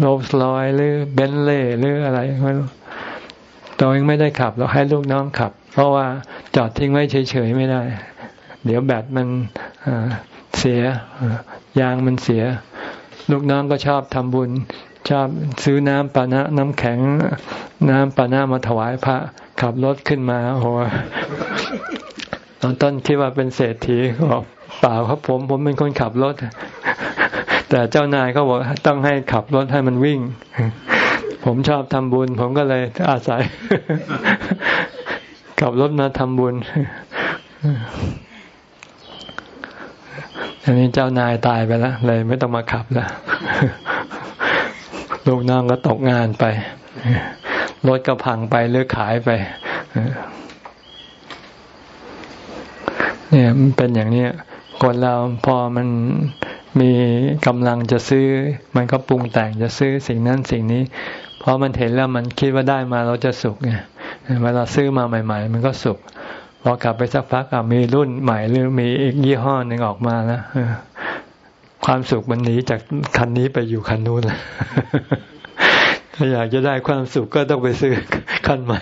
โรลส์รอยหรือเบนเล่หรืออะไรไม่รู้ตัวเองไม่ได้ขับเราให้ลูกน้องขับ เพราะว่าจอดทิ้งไว้เฉยๆไม่ได้ เดี๋ยวแบตมันเสียยางมันเสีย ลูกน้องก็ชอบทำบุญ ชอบซื้อน้ำปานะน้ำแข็ง น้ำปานะมาถวายพระขับรถขึ้นมาโอ้โหตอนต้นคิดว่าเป็นเศรษฐีบอกเปล่าครับผมผมเป็นคนขับรถ แต่เจ้านายเขาบอกต้องให้ขับรถให้มันวิ่ง ผมชอบทำบุญ ผมก็เลยอาศัยขับรถมาทำบุญ อันนี้เจ้านายตายไปแล้วเลยไม่ต้องมาขับแล้วลูกน้องก็ตกงานไปรถก็พังไปหรือขายไปเนี่ยมันเป็นอย่างนี้คนเราพอมันมีกำลังจะซื้อ มันก็ปรุงแต่งจะซื้อสิ่งนั้นสิ่งนี้พอมันเห็นแล้วมันคิดว่าได้มาเราจะสุขไงเวลาซื้อมาใหม่ ๆ มันก็สุข พอกลับไปสักพักมีรุ่นใหม่หรือมีอีกยี่ห้อหนึ่งออกมาแล้วความสุขมันหนีจากคันนี้ไปอยู่คันนู้นถ้าอยากจะได้ความสุขก็ต้องไปซื้อคันใหม่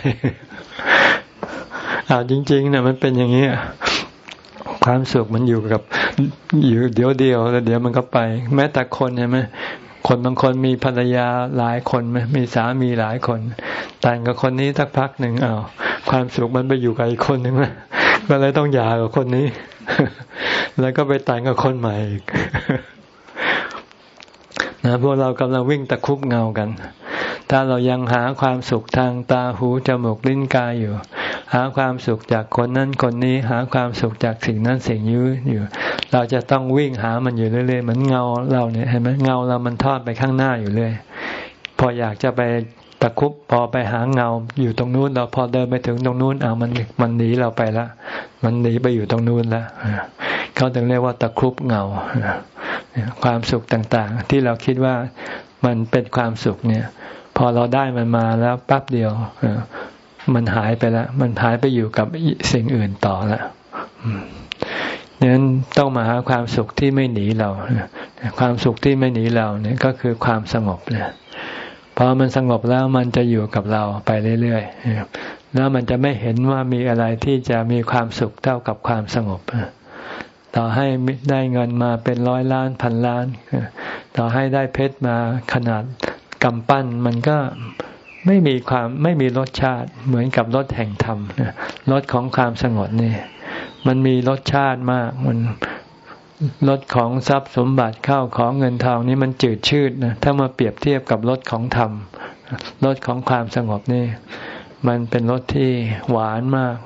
อาจริงๆเนี่ยมันเป็นอย่างนี้ความสุขมันอยู่กับอยู่เดียวเดียวแล้วเดี๋ยวมันก็ไป แม้แต่คนใช่ไหมคนบางคนมีภรรยาหลายคนไหมมีสามีหลายคน แต่งกับคนนี้สักพักหนึ่งอ้าว ความสุขมันไปอยู่กับอีกคนหนึ่งนะก็เลยต้องหย่ากับคนนี้ แล้วก็ไปแต่งกับคนใหม่อีกนะพวกเรากำลังวิ่งตะคุบเงากัน ถ้าเรายังหาความสุขทางตาหูจมูกลิ้นกายอยู่ หาความสุขจากคนนั้นคนนี้ หาความสุขจากสิ่งนั้นสิ่งนี้อยู่ เราจะต้องวิ่งหามันอยู่เรื่อยๆเหมือนเงาเราเนี่ยเห็นไหมเงาเรามันทอดไปข้างหน้าอยู่เรื่อยพออยากจะไป ตะคุบพอไปหาเงาอยู่ตรงนู้นเราพอเดินไปถึงตรงนู้นเอามันมันหนีเราไปละ มันหนีไปอยู่ตรงนู้นล้วเขาถึงเรียกว่าตะคุบเงาความสุขต่างๆ ที่เราคิดว่ามันเป็นความสุขเนี่ย พอเราได้มันมาแล้วปั๊บเดียวมันหายไปแล้วมันหายไปอยู่กับสิ่งอื่นต่อแล้วนั้นต้องมาหาความสุขที่ไม่หนีเรา ความสุขที่ไม่หนีเราเนี่ยก็คือความสงบเนี่ย พอมันสงบแล้วมันจะอยู่กับเราไปเรื่อยๆแล้วมันจะไม่เห็นว่ามีอะไรที่จะมีความสุขเท่ากับความสงบต่อให้ได้เงินมาเป็นร้อยล้านพันล้าน ต่อให้ได้เพชรมาขนาดกำปั้นมันก็ไม่มีความไม่มีรสชาติเหมือนกับรสแห่งธรรมรสของความสงบนี่มันมีรสชาติมากมัน รถของทรัพย์สมบัติเข้าของเงินทองนี้มันจืดชืดนะถ้ามาเปรียบเทียบกับรถของธรรมรถของความสงบนี่ มันเป็นรถที่หวานมาก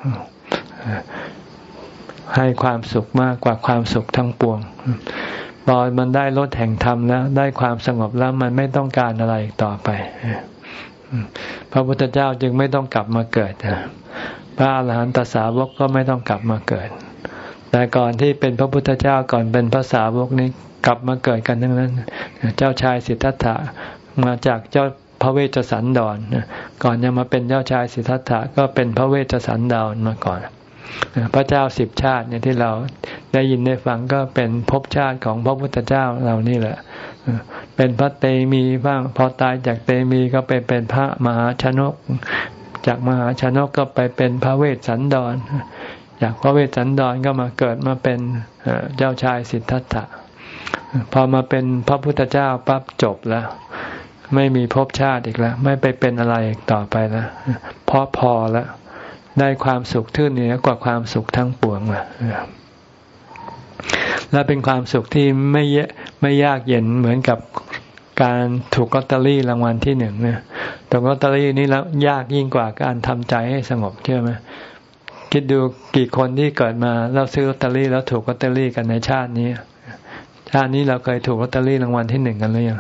ให้ความสุขมากกว่าความสุขทั้งปวงพอมันได้รถแห่งธรรมแล้ว ได้ความสงบแล้วมันไม่ต้องการอะไรอีกต่อไปพระพุทธเจ้าจึงไม่ต้องกลับมาเกิดพระอาหารหันตสาวกก็ไม่ต้องกลับมาเกิด แต่ก่อนที่เป็นพระพุทธเจ้าก่อนเป็นภาษาวกนี้กลับมาเกิดกันทั้งนั้น เจ้าชายสิทธัตถะมาจากเจ้าพระเวชสันดรก่อนจะมาเป็นเจ้าชายสิทธัตถะก็เป็นพระเวชสันดรมาก่อน พระเจ้าสิบชาติเนี่ยที่เราได้ยินได้ฟังก็เป็นภพชาติของพระพุทธเจ้าเรานี่แหละ เป็นพระเตมีบ้างพอตายจากเตมีก็ไปเป็นพระมหาชนก จากมหาชนกก็ไปเป็นพระเวชสันดร จากพระเวสสันดรก็มาเกิดมาเป็นเจ้าชายสิทธัตถะพอมาเป็นพระพุทธเจ้าปั๊บจบแล้ว ไม่มีภพชาติอีกแล้ว ไม่ไปเป็นอะไรอีกต่อไปแล้วเพราะพอแล้วได้ความสุขที่เหนือกว่าความสุขทั้งปวงแล้วและเป็นความสุขที่ไม่เยไม่ยากเย็นเหมือนกับการถูกลอตเตอรี่รางวัลที่หนึ่งเนี่ยถูกลอตเตอรี่นี่แล้วยากยิ่งกว่าการทำใจให้สงบเชื่อไหม คิดดูกี่คนที่เกิดมาเราซื้อลอตเตอรี่แล้วถูกลอตเตอรี่กันในชาตินี้ ชาตินี้เราเคยถูกลอตเตอรี่รางวัลที่หนึ่งกันหรือยัง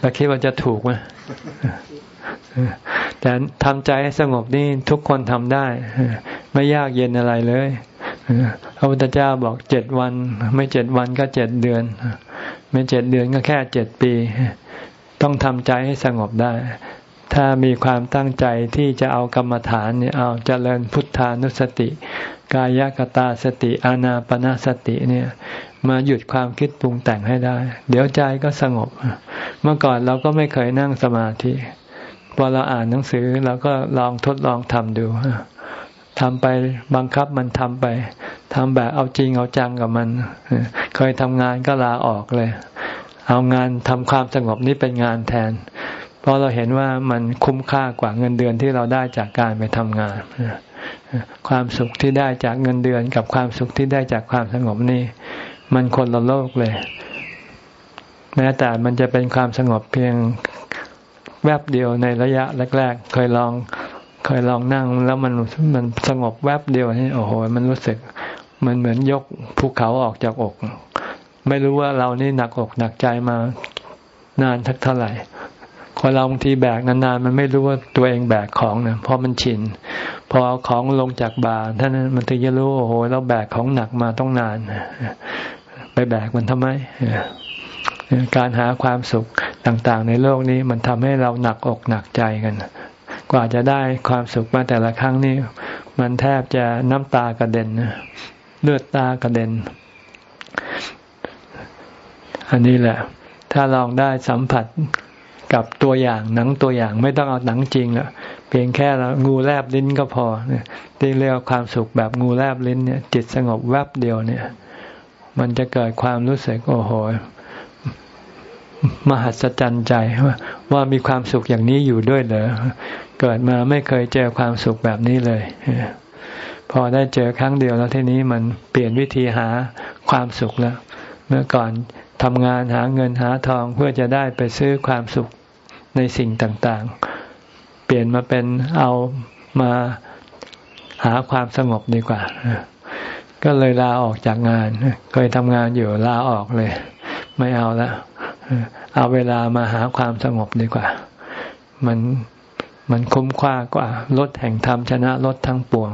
เราคิดว่าจะถูกไหมแต่ทำใจให้สงบนี่ทุกคนทำได้ ไม่ยากเย็นอะไรเลยพระพุทธเจ้าบอกเจ็ดวัน ไม่เจ็ดวันก็เจ็ดเดือน ไม่เจ็ดเดือนก็แค่เจ็ดปี ต้องทำใจให้สงบได้ ถ้ามีความตั้งใจที่จะเอากรรมฐานเนี่ยเอาเจริญพุทธานุสติ กายกตาสติอานาปนาสติเนี่ยมาหยุดความคิดปรุงแต่งให้ได้ เดี๋ยวใจก็สงบ เมื่อก่อนเราก็ไม่เคยนั่งสมาธิพอเราอ่านหนังสือเราก็ลองทดลองทำดูทำไปบังคับมันทำไปทำแบบเอาจริงเอาจังกับมัน เคยทำงานก็ลาออกเลย เอางานทำความสงบนี้เป็นงานแทน ราะเราเห็นว่ามันคุ้มค่ากว่าเงินเดือนที่เราได้จากการไปทำงาน ความสุขที่ได้จากเงินเดือนกับความสุขที่ได้จากความสงบนี่ มันคนละโลกเลย แม้แต่มันจะเป็นความสงบเพียงแวบเดียวในระยะแรก ๆ เคยลองเคยลองนั่ง แล้วมันมันสงบแวบเดียวนี่โอ้โห มันรู้สึกมันเหมือนยกภูเขาออกจากอก ไม่รู้ว่าเรานี่หนักอกหนักใจมานานทักเท่าไหร่ คนเราบางทีแบกนานๆ มันไม่รู้ว่าตัวเองแบกของนะพราะมันชิน พอเอาของลงจากบ่าท่านั้นมันถึงจะรู้โอ้โหเราแบกของหนักมาต้องนาน ไปแบกมันทำไม การหาความสุขต่างๆ ในโลกนี้มันทำให้เราหนักอกหนักใจกัน กว่าจะได้ความสุขมาแต่ละครั้งนี้มันแทบจะน้ำตากระเด็นเลือดตากระเด็น อันนี้แหละ ถ้าลองได้สัมผัส กับตัวอย่างหนังตัวอย่างไม่ต้องเอาหนังจริงละเพียงแค่เรางูแลบลิ้นก็พอเนี่ยที่เรียกความสุขแบบงูแลบลิ้นเนี่ย จิตสงบแวบเดียวเนี่ย มันจะเกิดความรู้สึกโอ้โหมหัศจรรย์ใจว่าว่ามีความสุขอย่างนี้อยู่ด้วยเหรอเกิดมาไม่เคยเจอความสุขแบบนี้เลยพอได้เจอครั้งเดียวแล้วทีนี้มันเปลี่ยนวิธีหาความสุขแล้ว เมื่อก่อนทำงานหาเงินหาทองเพื่อจะได้ไปซื้อความสุข ในสิ่งต่างๆ เปลี่ยนมาเป็นเอามาหาความสงบดีกว่า ก็เลยลาออกจากงาน เคยทำงานอยู่ลาออกเลย ไม่เอาล้วเอาเวลามาหาความสงบดีกว่า มันมันคุ้มค่ากว่าลดแห่งธรรมชนะลดทั้งปวง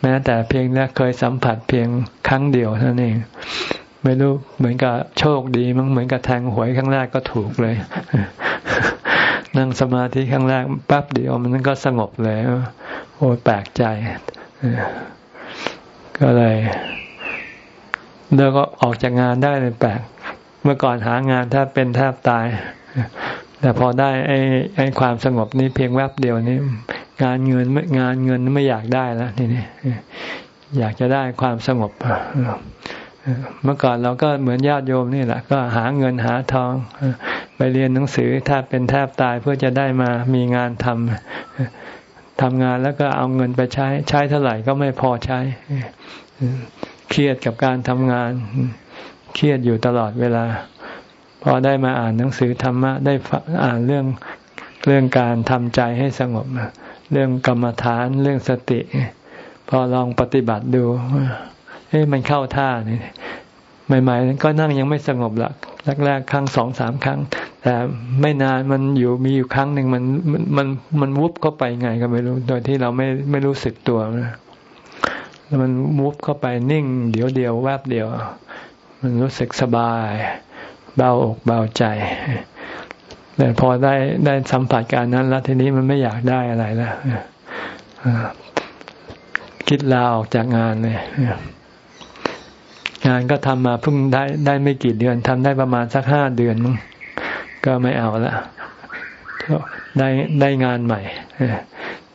แม้แต่เพียงแค่เคยสัมผัสเพียงครั้งเดียวเท่านั้นเองไม่รู้เหมือนกับโชคดีมั้งเหมือนกับแทงหวยครั้งแรกก็ถูกเลย นั่งสมาธิครั้งแรกแป๊บเดียวมันก็สงบเลยโอ้แปลกใจก็เลยเลิกก็ออกจากงานได้เลยแปลก เมื่อก่อนหางานถ้าเป็นแทบตาย แต่พอได้ไอ้ไอ้ความสงบนี้เพียงแวบเดียวนี้ งานเงินงานเงินไม่อยากได้แล้วทีนี้อยากจะได้ความสงบ เมื่อก่อนเราก็เหมือนญาติโยมนี่แหละ ก็หาเงินหาทองไปเรียนหนังสือถ้าเป็นแทบตายเพื่อจะได้มามีงานทำทำงานแล้วก็เอาเงินไปใช้ ใช้เท่าไหร่ก็ไม่พอใช้ เครียดกับการทำงาน เครียดอยู่ตลอดเวลา พอได้มาอ่านหนังสือธรรมะ ได้อ่านเรื่องเรื่องการทำใจให้สงบ เรื่องกรรมฐานเรื่องสติ พอลองปฏิบัติดู เฮ้มันเข้าท่าเนี่ยใหม่ๆก็นั่งยังไม่สงบละแรกๆครั้งสองสามครั้ง แต่ไม่นานมันอยู่มีอยู่ครั้งหนึ่งมันมันมันวุบเข้าไปไงก็ไม่รู้ โดยที่เราไม่ไม่รู้สึกตัวนะแล้วมันวุบเข้าไปนิ่ง เดี๋ยวเดียวแวบเดียว มันรู้สึกสบาย เบาอกเบาใจแต่พอได้ได้สัมผัสการนั้น แล้วทีนี้มันไม่อยากได้อะไรแล้วคิดลาออกจากงานเลย งานก็ทำมาเพิ่งได้ได้ไม่กี่เดือนทำได้ประมาณสักห้าเดือนมั้งก็ไม่เอาละได้ได้งานใหม่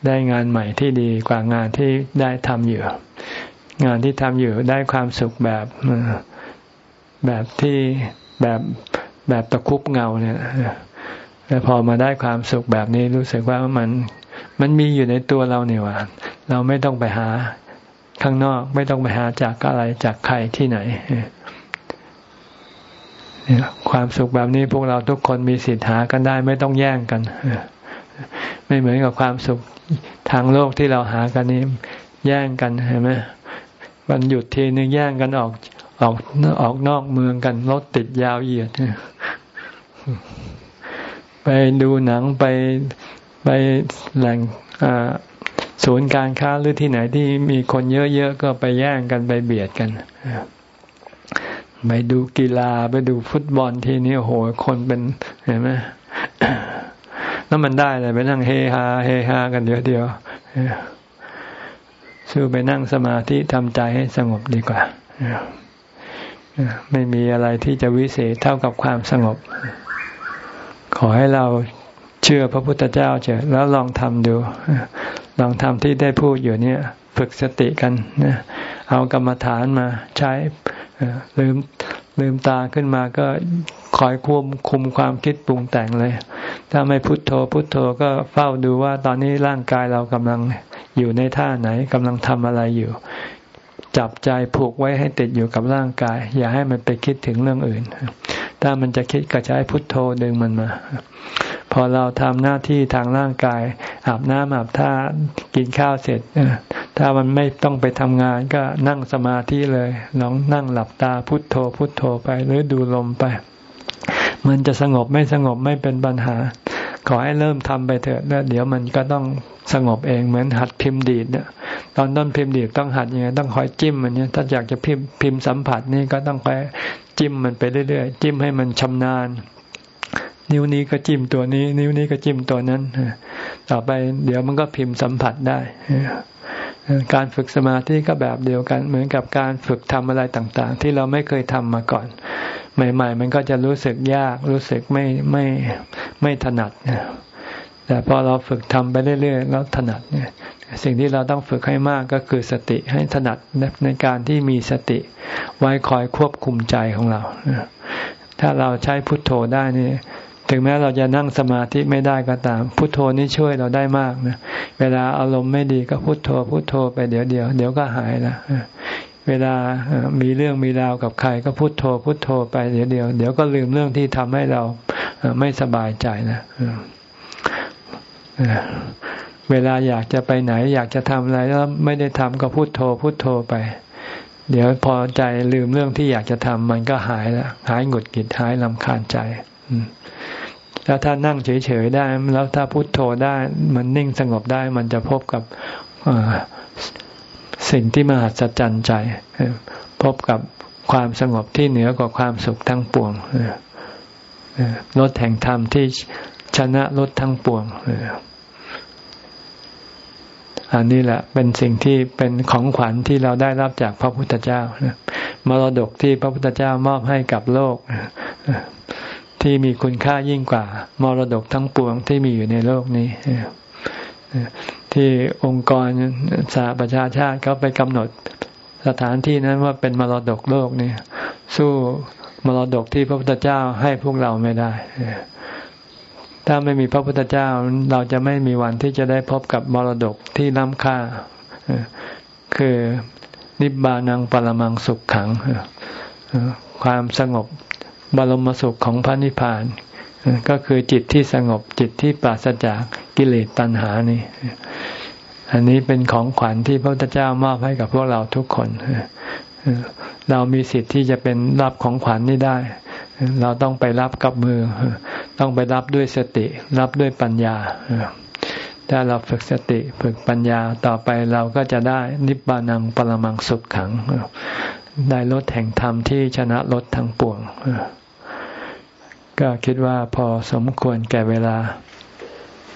ได้งานใหม่ที่ดีกว่างานที่ได้ทำอยู่ งานที่ทำอยู่ได้ความสุขแบบแบบที่แบบแบบตะคุบเงาเนี่ยแล้วพอมาได้ความสุขแบบนี้รู้สึกว่ามันมันมีอยู่ในตัวเราเนี่ยว่าเราไม่ต้องไปหา ข้างนอกไม่ต้องไปหาจากอะไรจากใครที่ไหนความสุขแบบนี้พวกเราทุกคนมีสิทธิ์หากันได้ไม่ต้องแย่งกันไม่เหมือนกับความสุขทางโลกที่เราหากันนี้ แย่งกันเห็นไหมวันหยุดทีนึงแย่งกันออกออกออกนอกเมืองกันรถติดยาวเหยียดไปดูหนังไปไปแหล่ง ศูนย์การค้าหรือที่ไหนที่มีคนเยอะๆก็ไปแย่งกันไปเบียดกันไปดูกีฬาไปดูฟุตบอลทีนี้โหคนเป็นเห็นไหมแล้วมันได้เลยไปนั่งเฮฮาเฮฮากันเดียวเดียวสู้ไปนั่งสมาธิทำใจให้สงบดีกว่าไม่มีอะไรที่จะวิเศษเท่ากับความสงบ ขอให้เราเชื่อพระพุทธเจ้าเถอะแล้วลองทำดู ลองทำที่ได้พูดอยู่เนี่ย ฝึกสติกันนะเอากรรมฐานมาใช้ลืมลืมตาขึ้นมาก็คอยควบคุมความคิดปรุงแต่งเลย ถ้าไม่พุโทโธ พุโทโธก็เฝ้าดูว่าตอนนี้ร่างกายเรากำลังอยู่ในท่าไหนกำลังทำอะไรอยู่ จับใจผูกไว้ให้ติดอยู่กับร่างกาย อย่าให้มันไปคิดถึงเรื่องอื่น ถ้ามันจะคิดก็ใช้พุทโธดึงมันมา อเราทำหน้าที่ทางร่างกาย อาบน้ำอาบท่ากินข้าวเสร็จถ้ามันไม่ต้องไปทำงานก็นั่งสมาธิเลยลองนั่งหลับตาพุทโธ พุทโธไปหรือดูลมไป มันจะสงบไม่สงบไม่เป็นปัญหา ขอให้เริ่มทำไปเถอะแล้วเดี๋ยวมันก็ต้องสงบเองเหมือนหัดพิมพ์ดีดเนี่ยตอนต้นพิมพ์ดีดต้องหัดยังไงต้องคอยจิ้มมันเนี่ยถ้าอยากจะพิมพ์พิมพ์สัมผัสนี่ก็ต้องไปจิ้มมันไปเรื่อยๆ จิ้มให้มันชำนาญ นิ้วนี้ก็จิ้มตัวนี้ นิ้วนี้ก็จิ้มตัวนั้นต่อไปเดี๋ยวมันก็พิมพ์สัมผัสได้การฝึกสมาธิก็แบบเดียวกัน เหมือนกับการฝึกทำอะไรต่าง ๆ ที่เราไม่เคยทำมาก่อน ใหม่ ๆ มันก็จะรู้สึกยาก รู้สึกไม่ไม่ไม่ถนัดแต่พอเราฝึกทำไปเรื่อยๆแล้วถนัดเนี่ยสิ่งที่เราต้องฝึกให้มากก็คือสติให้ถนัดในการที่มีสติ ไว้คอยควบคุมใจของเราถ้าเราใช้พุทโธได้นี่ ถึงแม้เราจะนั่งสมาธิไม่ได้ก็ตาม พุทโธนี่ช่วยเราได้มากนะเวลาอารมณ์ไม่ดีก็พุทโธ พุทโธไปเดี๋ยวเดียวเดี๋ยวก็หายละเวลามีเรื่องมีราวกับใครก็พุทโธ พุทโธไปเดี๋ยวเดียวเดี๋ยวก็ลืมเรื่องที่ทำให้เราไม่สบายใจนะเวลาอยากจะไปไหน อยากจะทำอะไรแล้วไม่ได้ทำก็พุโทโธ พุโทโธไป เดี๋ยวพอใจลืมเรื่องที่อยากจะทำมันก็หายแล้วหายหงุดหงิดหายลำคาญใจ ล้วถ้านั่งเฉยๆได้ แล้วถ้าพุโทโธได้ มันนิ่งสงบได้ มันจะพบกับสิ่งที่มหัศจรรย์ใจ พบกับความสงบที่เหนือกว่าความสุขทั้งปวงรถแห่งธรรมที่ชนะรถทั้งปวงอันนี้แหละเป็นสิ่งที่เป็นของขวัญที่เราได้รับจากพระพุทธเจ้ามรดกที่พระพุทธเจ้ามอบให้กับโลก ที่มีคุณค่ายิ่งกว่า มรดกทั้งปวงที่มีอยู่ในโลกนี้ที่องค์กรสหประชาชาติเขาไปกำหนดสถานที่นั้นว่าเป็นมรดกโลกนี่สู้มรดกที่พระพุทธเจ้าให้พวกเราไม่ได้ ถ้าไม่มีพระพุทธเจ้าเราจะไม่มีวันที่จะได้พบกับมรดกที่ล้ำค่า คือนิบานังปรมังสุขขังความสงบ บรมสุขของพระนิพพาน ก็คือจิตที่สงบจิตที่ปราศจากกิเลสตัณหานี่ อันนี้เป็นของขวัญที่พระพุทธเจ้ามอบให้กับพวกเราทุกคน เรามีสิทธิ์ที่จะเป็นรับของขวัญนี้ได้ เราต้องไปรับกับมือ ต้องไปรับด้วยสติ รับด้วยปัญญาถ้าเราฝึกสติฝึกปัญญาต่อไปเราก็จะได้นิบานังปรมังสุขขัง ได้ลดแห่งธรรมที่ชนะลดทั้งปวง ก็คิดว่าพอสมควรแก่เวลา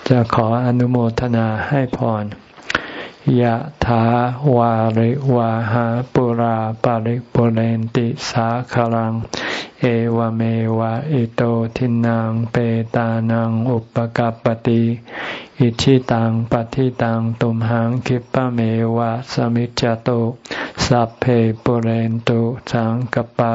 จะขออนุโมทนาให้พร ยะถาวาริวาหาปุราปาริปุเรนติสาคารัง เอวเมวะอิโตทินังเปตานังอุปกัปติอิชิตังปฏิตังตุมหังคิปะเมวะสมิจจโตสัพเพปุเรนตุสังกปา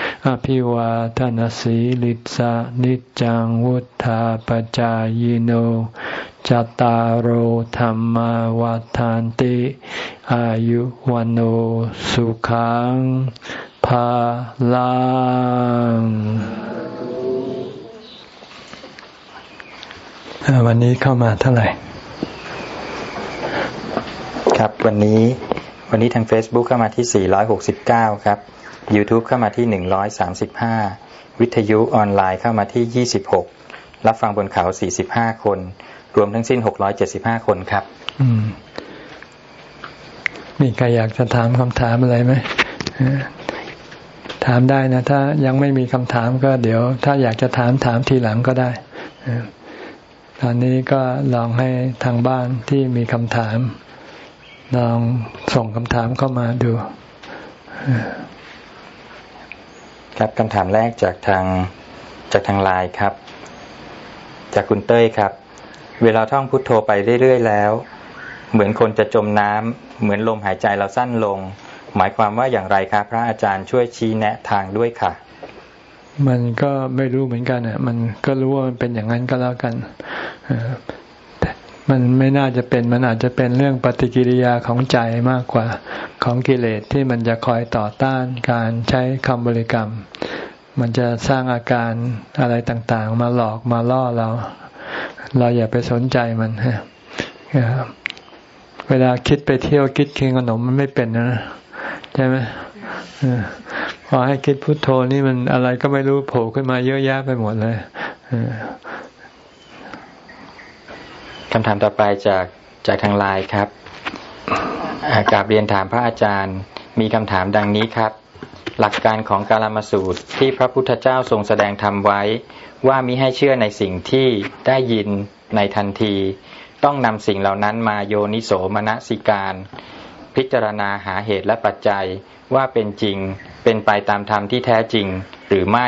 อภิวาทนสีลิสานิจังวุธาปจายโนจตารโหธรรมวาทานติ อายุวันโอสุขังภาลังวันนี้เข้ามาเท่าไหร่ ครับวันนี้วันนี้ทาง Facebook เข้ามาที่ 469 ครับ YouTube เข้ามาที่ 135 วิทยุออนไลน์เข้ามาที่ 26 รับฟังบนเขา 45 คน รวมทั้งสิ้น 675 คนครับมีใครอยากจะถามคำถามอะไรไหมถามได้นะ ถ้ายังไม่มีคำถามก็เดี๋ยว ถ้าอยากจะถามถามทีหลังก็ได้ตอนนี้ก็ลองให้ทางบ้านที่มีคำถาม ลองส่งคำถามเข้ามาดู ครับคำถามแรกจากทางจากทางไลน์ครับ จากคุณเต้ยครับ เวลาท่องพุทโธไปเรื่อยๆแล้ว เหมือนคนจะจมน้ำเหมือนลมหายใจเราสั้นลง หมายความว่าอย่างไรครับ พระอาจารย์ช่วยชี้แนะทางด้วยค่ะ มันก็ไม่รู้เหมือนกันอะ มันก็รู้ว่ามันเป็นอย่างนั้นก็แล้วกัน มันไม่น่าจะเป็นมันอาจจะเป็นเรื่องปฏิกิริยาของใจมากกว่าของกิเลสที่มันจะคอยต่อต้านการใช้คำบริกรรม มันจะสร้างอาการอะไรต่างๆ มาหลอกมาล่อเรา เราอย่าไปสนใจมันฮะเวลาคิดไปเที่ยวคิดกินขนมมันไม่เป็นนะใช่ไหมพอให้คิดพุทโธนี่มันอะไรก็ไม่รู้โผล่ขึ้นมาเยอะแยะไปหมดเลย คำถามต่อไปจากจากทางไลน์ครับกราบเรียนถามพระอาจารย์ มีคำถามดังนี้ครับ หลักการของกาลามสูตรที่พระพุทธเจ้าทรงแสดงธรรมไว้ ว่ามิให้เชื่อในสิ่งที่ได้ยินในทันที ต้องนำสิ่งเหล่านั้นมาโยนิโสมนสิการ พิจารณาหาเหตุและปัจจัยว่าเป็นจริงเป็นไปตามธรรมที่แท้จริงหรือไม่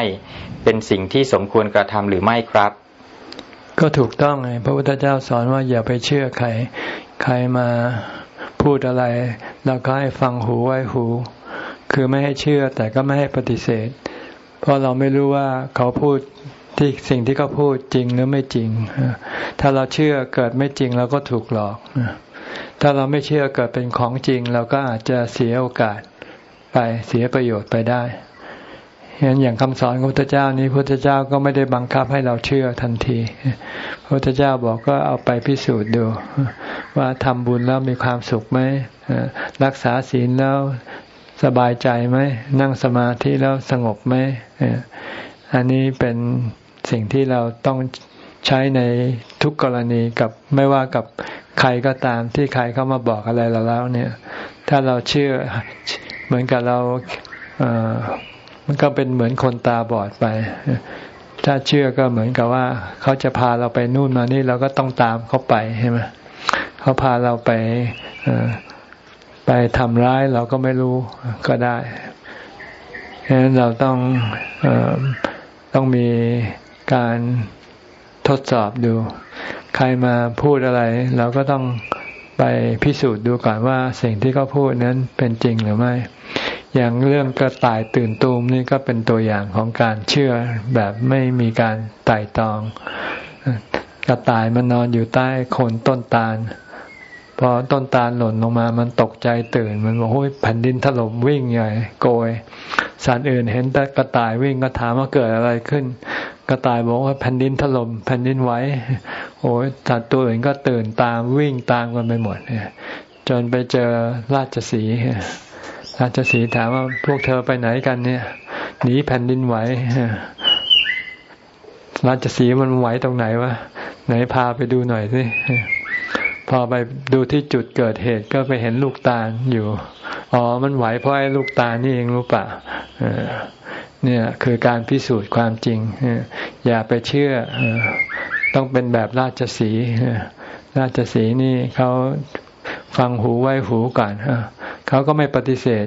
เป็นสิ่งที่สมควรกระทำหรือไม่ครับ ก็ถูกต้องไงพระพุทธเจ้าสอนว่าอย่าไปเชื่อใคร ใครมาพูดอะไร เราก็ให้ฟังหูไว้หู คือไม่ให้เชื่อแต่ก็ไม่ให้ปฏิเสธ เพราะเราไม่รู้ว่าเขาพูดที่สิ่งที่เขาพูดจริงหรือไม่จริง ถ้าเราเชื่อเกิดไม่จริงเราก็ถูกหลอก ถ้าเราไม่เชื่อเกิดเป็นของจริง เราก็อาจจะเสียโอกาสไปเสียประโยชน์ไปได้ งั้นอย่างคำสอนของพระพุทธเจ้านี้พระพุทธเจ้าก็ไม่ได้บังคับให้เราเชื่อทันที พระพุทธเจ้าบอกก็เอาไปพิสูจน์ดู ว่าทำบุญแล้วมีความสุขไหมรักษาศีลแล้วสบายใจไหมนั่งสมาธิแล้วสงบไหมอันนี้เป็นสิ่งที่เราต้องใช้ในทุกกรณีกับไม่ว่ากับใครก็ตามที่ใครเข้ามาบอกอะไรเราแล้วเนี่ย ถ้าเราเชื่อเหมือนกับเราเมันก็เป็นเหมือนคนตาบอดไป ถ้าเชื่อก็เหมือนกับว่า เขาจะพาเราไปนู่นมานี่เราก็ต้องตามเขาไปใช่ไหมเขาพาเราไปไปทำร้ายเราก็ไม่รู้ก็ได้ฉะนั้นเราต้องอต้องมีการทดสอบดู ใครมาพูดอะไร เราก็ต้องไปพิสูจน์ดูก่อนว่าสิ่งที่เขาพูดนั้นเป็นจริงหรือไม่ อย่างเรื่องกระต่ายตื่นตูมนี่ก็เป็นตัวอย่างของการเชื่อแบบไม่มีการไต่ตอง กระต่ายมันนอนอยู่ใต้โคนต้นตาลพอต้นตาลหล่นลงมามันตกใจตื่น มันบอกโอ้ยแผ่นดินถล่มวิ่งใหญ่โกยสัตว์อื่นเห็นแต่กระต่ายวิ่งก็ถามว่าเกิดอะไรขึ้น กระต่ายบอกว่าแผ่นดินถล่มแผ่นดินไหวโอ้ยสัตว์ตัวอื่นก็ตื่นตามวิ่งตามกันไปหมดจนไปเจอราชสี ราชสีถามว่าพวกเธอไปไหนกันเนี่ยหนีแผ่นดินไหวราชสีมันไหวตรงไหนวะไหนพาไปดูหน่อยสิพอไปดูที่จุดเกิดเหตุก็ไปเห็นลูกตาลอยู่อ๋อมันไหวเพราะไอ้ลูกตานี่เองรู้ปะเนี่ยคือการพิสูจน์ความจริงอย่าไปเชื่อต้องเป็นแบบราชสีราชสีนี่เขา ฟังหูไว้หูก่อนเขาก็ไม่ปฏิเสธ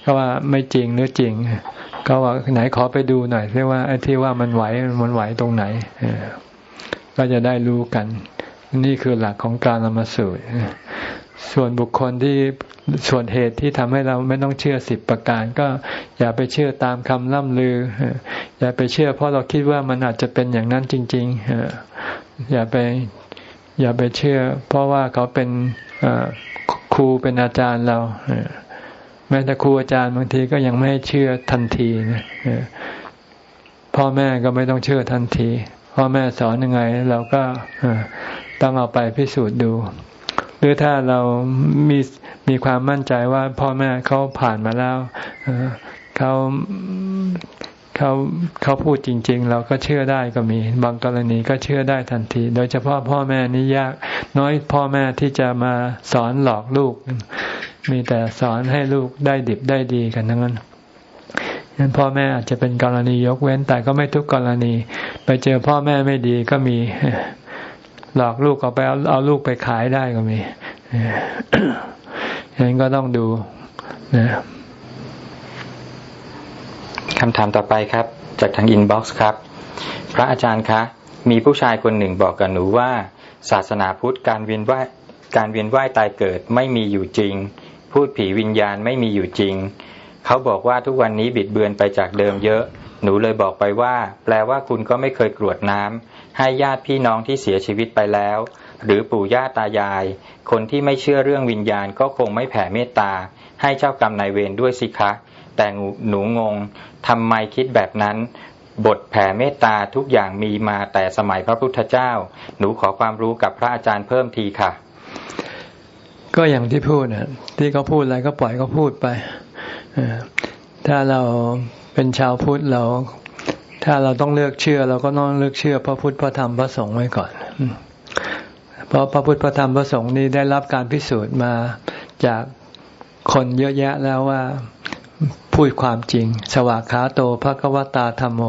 เขาว่าไม่จริงหรือจริงเขาว่าไหนขอไปดูหน่อยเรียกว่าไอ้ที่ว่ามันไหวมันไหวตรงไหนก็จะได้รู้กัน นี่คือหลักของการละมาสูตรส่วนบุคคลที่ส่วนเหตุที่ทำให้เราไม่ต้องเชื่อสิบประการ ก็อย่าไปเชื่อตามคำล่ำลือ อย่าไปเชื่อ เพราะเราคิดว่ามันอาจจะเป็นอย่างนั้นจริง ๆอย่าไปอย่าไปเชื่อ เพราะว่าเขาเป็น ครูเป็นอาจารย์เราแม้แต่ครูอาจารย์บางทีก็ยังไม่เชื่อทันทีนะพ่อแม่ก็ไม่ต้องเชื่อทันที พ่อแม่สอนยังไง เราก็ต้องเอาไปพิสูจน์ดู หรือถ้าเรามีมีความมั่นใจว่าพ่อแม่เขาผ่านมาแล้วเขา เขาเขาพูดจริง ๆ เราก็เชื่อได้ก็มี บางกรณีก็เชื่อได้ทันที โดยเฉพาะพ่อแม่นี่ยาก น้อยพ่อแม่ที่จะมาสอนหลอกลูก มีแต่สอนให้ลูกได้ดิบได้ดีกันทั้งนั้นนั้นพ่อแม่อาจจะเป็นกรณียกเว้น แต่ก็ไม่ทุกกรณี ไปเจอพ่อแม่ไม่ดีก็มี หลอกลูกเอาไปเอาเอาลูกไปขายได้ก็มีอย่างนั้นก็ต้องดูนะ คำถามต่อไปครับ จากทาง inbox ครับ พระอาจารย์คะ มีผู้ชายคนหนึ่งบอกกับหนูว่า ศาสนาพุทธการเวียนว่ายการเวียนว่ายตายเกิดไม่มีอยู่จริง พูดผีวิญญาณไม่มีอยู่จริง เขาบอกว่าทุกวันนี้บิดเบือนไปจากเดิมเยอะ หนูเลยบอกไปว่า แปลว่าคุณก็ไม่เคยกรวดน้ำให้ญาติพี่น้องที่เสียชีวิตไปแล้ว หรือปู่ย่าตายาย คนที่ไม่เชื่อเรื่องวิญญาณก็คงไม่แผ่เมตตาให้เจ้ากรรมนายเวรด้วยสิคะ แต่หนูงงทำไมคิดแบบนั้น บทแผ่เมตตาทุกอย่างมีมาแต่สมัยพระพุทธเจ้า หนูขอความรู้กับพระอาจารย์เพิ่มทีค่ะ ก็อย่างที่พูดนะที่เขาพูดอะไรก็ปล่อยเขาพูดไปถ้าเราเป็นชาวพุทธเรา ถ้าเราต้องเลือกเชื่อ เราก็ต้องเลือกเชื่อ พระพุทธพระธรรมพระสงฆ์ไว้ก่อนเพราะพระพุทธพระธรรมพระสงฆ์นี้ได้รับการพิสูจน์มาจากคนเยอะแยะแล้วว่า พูดความจริง สวากขาโตภะกวตาธรรมโม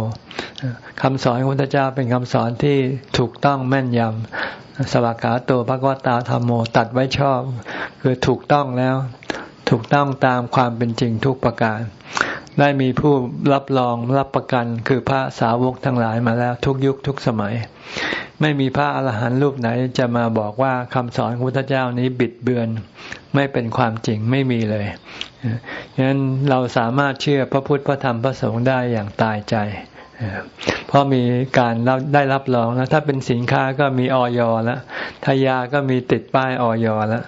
คำสอนของพระเจ้าเป็นคำสอนที่ถูกต้องแม่นยำสวากขาโตภะกวตาธรรมโมตัดไว้ชอบ คือถูกต้องแล้ว ถูกต้องตามความเป็นจริงทุกประการ ได้มีผู้รับรองรับประกัน คือพระสาวกทั้งหลายมาแล้วทุกยุคทุกสมัย ไม่มีพระอรหันต์รูปไหนจะมาบอกว่าคำสอนของพระเจ้านี้บิดเบือน ไม่เป็นความจริงไม่มีเลยฉะนั้นเราสามารถเชื่อพระพุทธพระธรรมพระสงฆ์ได้อย่างตายใจเพราะมีการได้รับรองแล้วถ้าเป็นสินค้าก็มีออยแล้วถ้ายาก็มีติดป้ายออยแล้ว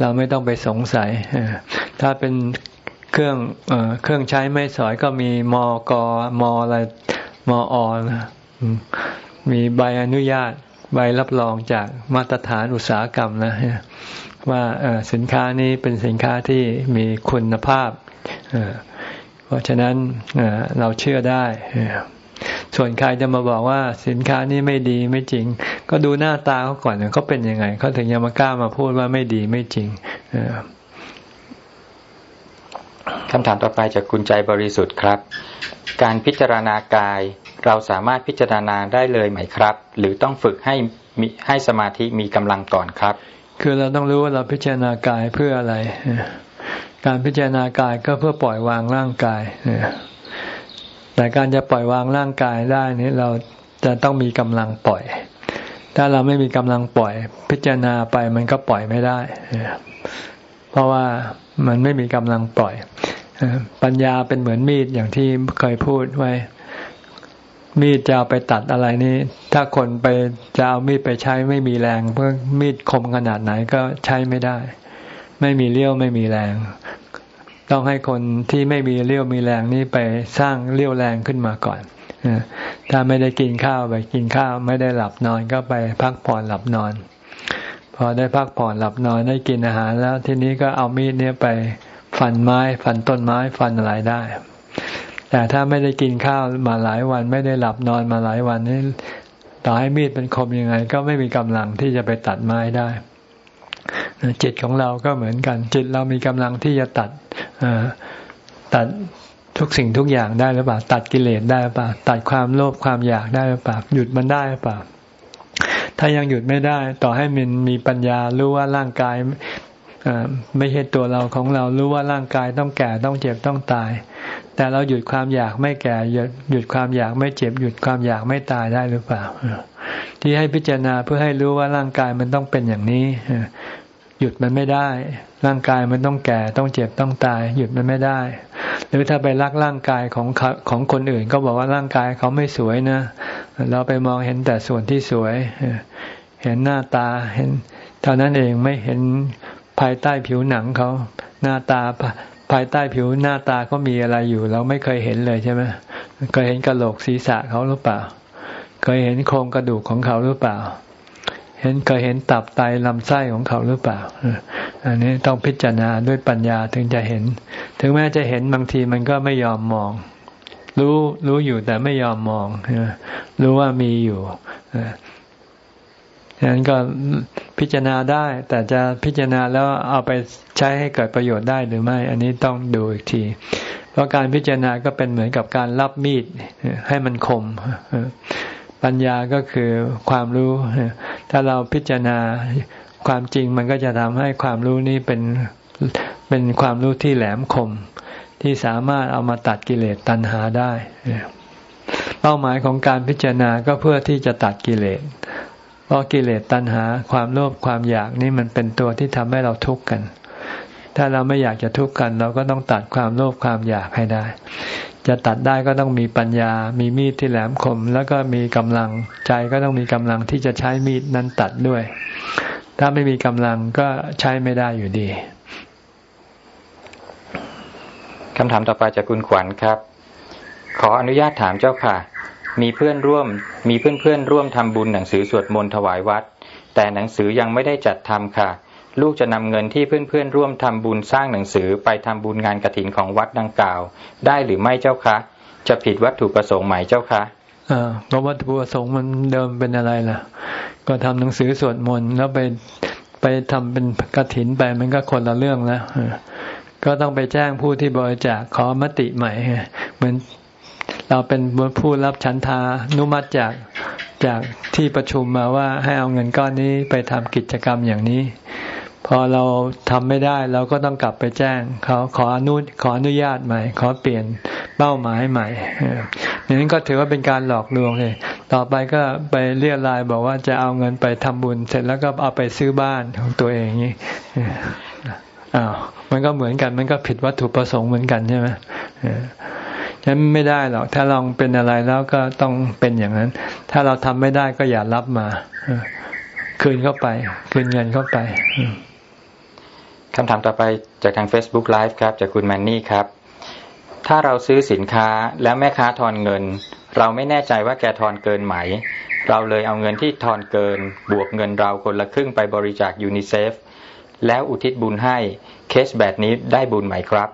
เราไม่ต้องไปสงสัย ถ้าเป็น เครื่องเครื่องใช้ไม่สอยก็มีมอกมออะไรมออนะมีใบอนุญาตใบรับรองจากมาตรฐานอุตสาหกรรมนะว่าสินค้านี้เป็นสินค้าที่มีคุณภาพ เพราะฉะนั้นเราเชื่อได้ ส่วนใครจะมาบอกว่าสินค้านี้ไม่ดีไม่จริง ก็ดูหน้าตาเขาก่อนเขาเป็นยังไงเขาถึงยังมากล้ามาพูดว่าไม่ดีไม่จริง คำถามต่อไปจากคุณใจบริสุทธิ์ครับ การพิจารณากายเราสามารถพิจารณาได้เลยไหมครับ หรือต้องฝึกให้ให้สมาธิมีกำลังก่อนครับ คือเราต้องรู้ว่าเราพิจารณากายเพื่ออะไร การพิจารณากายก็เพื่อปล่อยวางร่างกายแต่การจะปล่อยวางร่างกายได้นี้เราจะต้องมีกำลังปล่อย ถ้าเราไม่มีกำลังปล่อย พิจารณาไปมันก็ปล่อยไม่ได้เพราะว่า มันไม่มีกำลังปล่อยปัญญาเป็นเหมือนมีดอย่างที่เคยพูดไว้ มีดจะเอาไปตัดอะไรนี่ ถ้าคนไปจะเอามีดไปใช้ไม่มีแรงเพื่อมีดคมขนาดไหนก็ใช้ไม่ได้ ไม่มีเลี้ยวไม่มีแรง ต้องให้คนที่ไม่มีเลี้ยวมีแรงนี่ไปสร้างเลี้ยวแรงขึ้นมาก่อนถ้าไม่ได้กินข้าวไปกินข้าว ไม่ได้หลับนอนก็ไปพักผ่อนหลับนอน พอได้พักผ่อนหลับนอนได้กินอาหารแล้วทีนี้ก็เอามีดเนี่ยไปฟันไม้ฟันต้นไม้ฟันอะไรได้ แต่ถ้าไม่ได้กินข้าวมาหลายวันไม่ได้หลับนอนมาหลายวันนี่ต่อให้มีดเป็นคมยังไง ก็ไม่มีกำลังที่จะไปตัดไม้ได้ จิตของเราก็เหมือนกัน จิตเรามีกำลังที่จะตัดตัดทุกสิ่งทุกอย่างได้หรือเปล่า ตัดกิเลสได้หรือเปล่า ตัดความโลภความอยากได้หรือเปล่า หยุดมันได้หรือเปล่า ถ้ายังหยุดไม่ได้ ต่อให้มันมีปัญญารู้ว่าร่างกายไม่ใช่ตัวเราของเรารู้ว่าร่างกายต้องแก่ต้องเจ็บต้องตาย แต่เราหยุดความอยากไม่แก่หยุดความอยากไม่เจ็บ หยุดความอยากไม่ตายได้หรือเปล่า ที่ให้พิจารณาเพื่อให้รู้ว่าร่างกายมันต้องเป็นอย่างนี้หยุดมันไม่ได้ ร่างกายมันต้องแก่ต้องเจ็บต้องตาย หยุดมันไม่ได้ หรือถ้าไปรักร่างกายของของคนอื่น ก็บอกว่าร่างกายเขาไม่สวยนะ เราไปมองเห็นแต่ส่วนที่สวย เห็นหน้าตาเห็น เท่านั้นเองไม่เห็นภายใต้ผิวหนังเขาหน้าตาภายใต้ผิวหน้าตาเขามีอะไรอยู่ เราไม่เคยเห็นเลยใช่ไหมเคยเห็นกระโหลกศีรษะเขาหรือเปล่า เคยเห็นโครงกระดูกของเขาหรือเปล่า เห็นเคยเห็นตับไตลำไส้ของเขาหรือเปล่า อันนี้ต้องพิจารณาด้วยปัญญาถึงจะเห็น ถึงแม้จะเห็นบางทีมันก็ไม่ยอมมอง รู้รู้อยู่แต่ไม่ยอมมองรู้ว่ามีอยู่ ฉะนั้นก็พิจารณาได้ แต่จะพิจารณาแล้วเอาไปใช้ให้เกิดประโยชน์ได้หรือไม่ อันนี้ต้องดูอีกที เพราะการพิจารณาก็เป็นเหมือนกับการรับมีดให้มันคมปัญญาก็คือความรู้ ถ้าเราพิจารณาความจริงมันก็จะทำให้ความรู้นี้เป็นเป็นความรู้ที่แหลมคม ที่สามารถเอามาตัดกิเลสตัณหาได้ เป้าหมายของการพิจารณาก็เพื่อที่จะตัดกิเลส ราะกิเลสตัณหาความโลภความอยากนี่มันเป็นตัวที่ทำให้เราทุกข์กัน ถ้าเราไม่อยากจะทุกข์กัน เราก็ต้องตัดความโลภความอยากให้ได้ จะตัดได้ก็ต้องมีปัญญา มีมีดที่แหลมคม แล้วก็มีกำลังใจก็ต้องมีกำลังที่จะใช้มีดนั้นตัดด้วย ถ้าไม่มีกำลังก็ใช้ไม่ได้อยู่ดีคำถามต่อไปจากคุณขวัญครับ ขออนุญาตถามเจ้าค่ะ มีเพื่อนร่วม มีเพื่อนเพื่อนร่วมทำบุญหนังสือสวดมนต์ถวายวัด แต่หนังสือยังไม่ได้จัดทำค่ะ ลูกจะนำเงินที่เพื่อนๆร่วมทำบุญสร้างหนังสือไปทำบุญงานกระถินของวัดดังกล่าว ได้หรือไม่เจ้าคะ จะผิดวัตถุประสงค์ไหมเจ้าคะอ่าเพราะวัตถุประสงค์มันเดิมเป็นอะไรล่ะ ก็ทำหนังสือสวดมนต์แล้วไปไปทำเป็นกระถินไปมันก็คนละเรื่องแล้วก็ต้องไปแจ้งผู้ที่บริจาคขอมติใหม่เหมือน เราเป็นผู้รับฉันทานุมัติจากจากที่ประชุมมาว่าให้เอาเงินก้อนนี้ไปทำกิจกรรมอย่างนี้ พอเราทำไม่ได้เราก็ต้องกลับไปแจ้ง เขาขออนุขออนุญาตใหม่ ขอเปลี่ยนเป้าหมายใหม่อย่างนี้ก็ถือว่าเป็นการหลอกลวงเลยต่อไปก็ไปเรียรายบอกว่าจะเอาเงินไปทำบุญ เสร็จแล้วก็เอาไปซื้อบ้านของตัวเองนี้อ้าวมันก็เหมือนกันมันก็ผิดวัตถุประสงค์เหมือนกันใช่ไหม ฉะนั้นไม่ได้หรอก ถ้าลองเป็นอะไรแล้วก็ต้องเป็นอย่างนั้น ถ้าเราทำไม่ได้ก็อย่ารับมาคืนเข้าไป คืนเงินเข้าไปคำถามต่อไปจากทาง Facebook Live ครับ จากคุณแมนนี่ครับ ถ้าเราซื้อสินค้าแล้วแม่ค้าทอนเงิน เราไม่แน่ใจว่าแกทอนเกินไหม เราเลยเอาเงินที่ทอนเกิน บวกเงินเราคนละครึ่งไปบริจาคยูนิเซฟแล้วอุทิศบุญให้เคสแบบนี้ได้บุญไหมครับ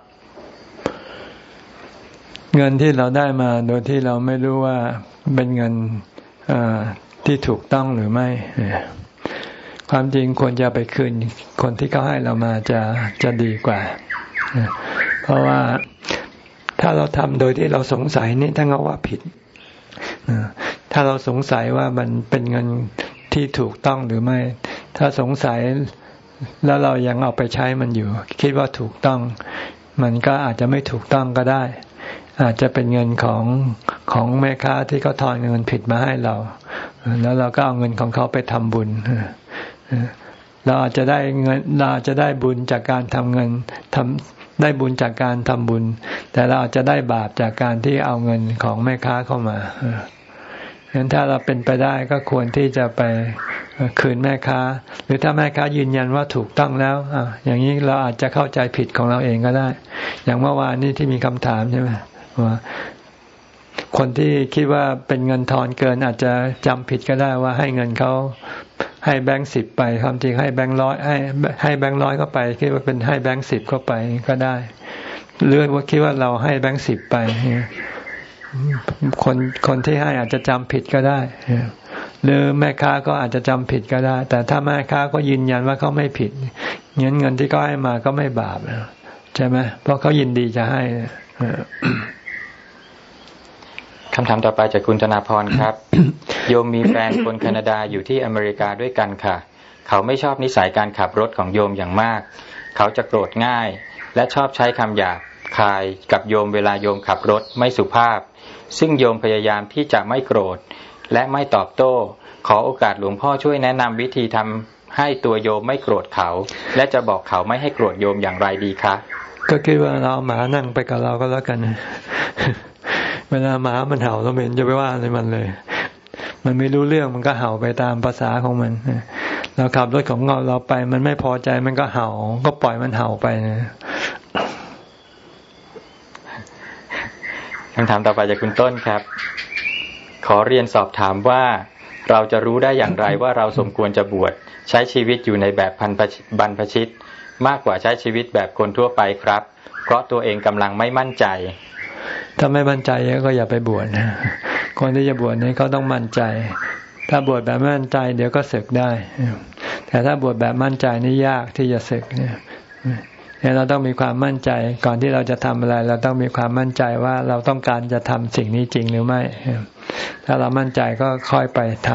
เงินที่เราได้มาโดยที่เราไม่รู้ว่าเป็นเงินที่ถูกต้องหรือไม่ ความจริงควรจะไปคืนคนที่เขาให้เรามาจะจะดีกว่า เพราะว่าถ้าเราทำโดยที่เราสงสัยนี่ท่านก็ว่าผิด ถ้าเราสงสัยว่ามันเป็นเงินที่ถูกต้องหรือไม่ ถ้าสงสัยแล้วเรายังเอาไปใช้มันอยู่ คิดว่าถูกต้อง มันก็อาจจะไม่ถูกต้องก็ได้ อาจจะเป็นเงินของของแม่ค้าที่เขาทอนเงินผิดมาให้เรา แล้วเราก็เอาเงินของเขาไปทำบุญเราอาจจะได้เงินเราอาจจะได้บุญจากการทำเงินทำได้บุญจากการทำบุญ แต่เราอาจจะได้บาปจากการที่เอาเงินของแม่ค้าเข้ามาฉะนั้นถ้าเราเป็นไปได้ก็ควรที่จะไปคืนแม่ค้า หรือถ้าแม่ค้ายืนยันว่าถูกต้องแล้วอ่อย่างนี้เราอาจจะเข้าใจผิดของเราเองก็ได้ อย่างเมื่อวานนี้ที่มีคำถามใช่ไหม ว่าคนที่คิดว่าเป็นเงินทอนเกินอาจจะจำผิดก็ได้ว่าให้เงินเขาให้แบงค์สิบไปความจริงให้แบงค์ร้อยให้ให้แบงค์ร้อยเข้าไปคิดว่าเป็นให้แบงค์สิบเข้าไปก็ได้เลื่อว่าคิดว่าเราให้แบงค์สิบไปคนคนที่ให้อาจจะจำผิดก็ได้หรือแม่ค้าก็อาจจะจำผิดก็ได้ แต่ถ้าแม่ค้าก็ยืนยันว่าเขาไม่ผิดเงินเงินที่เขาให้มาก็ไม่บาปใช่ไหมเพราะเขายินดีจะให้ คำถามต่อไปจากคุณธนาพรครับ โยมมีแฟนคนแคนาดาอยู่ที่อเมริกาด้วยกันค่ะ เขาไม่ชอบนิสัยการขับรถของโยมอย่างมาก เขาจะโกรธง่าย และชอบใช้คำหยาบคายกับโยมเวลาโยมขับรถไม่สุภาพ ซึ่งโยมพยายามที่จะไม่โกรธ และไม่ตอบโต้ ขอโอกาสหลวงพ่อช่วยแนะนำวิธีทำให้ตัวโยมไม่โกรธเขา และจะบอกเขาไม่ให้โกรธโยมอย่างไรดีคะก็คิดว่าเราหมานั่งไปกับเราก็แล้วกัน เวลาหมามันเห่าเราเห็นจะไปว่าอะไรมันเลย มันไม่รู้เรื่องมันก็เห่าไปตามภาษาของมันเราขับรถของเราเราไป มันไม่พอใจมันก็เห่า ก็ปล่อยมันเห่าไปนะคำถามต่อไปจากคุณต้นครับ ขอเรียนสอบถามว่าเราจะรู้ได้อย่างไรว่าเราสมควรจะบวชใช้ชีวิตอยู่ในแบบพันบรรพชิต มากกว่าใช้ชีวิตแบบคนทั่วไปครับ เพราะตัวเองกำลังไม่มั่นใจ ถ้าไม่มั่นใจก็อย่าไปบวชนะคนที่จะบวชนี่เขาต้องมั่นใจ ถ้าบวชแบบมั่นใจ เดี๋ยวก็ศึกได้ แต่ถ้าบวชแบบมั่นใจนี่ยากที่จะศึกเนี่ยเนี่ยเราต้องมีความมั่นใจ ก่อนที่เราจะทำอะไร เราต้องมีความมั่นใจว่าเราต้องการจะทำสิ่งนี้จริงหรือไม่ ถ้าเรามั่นใจก็ค่อยไปท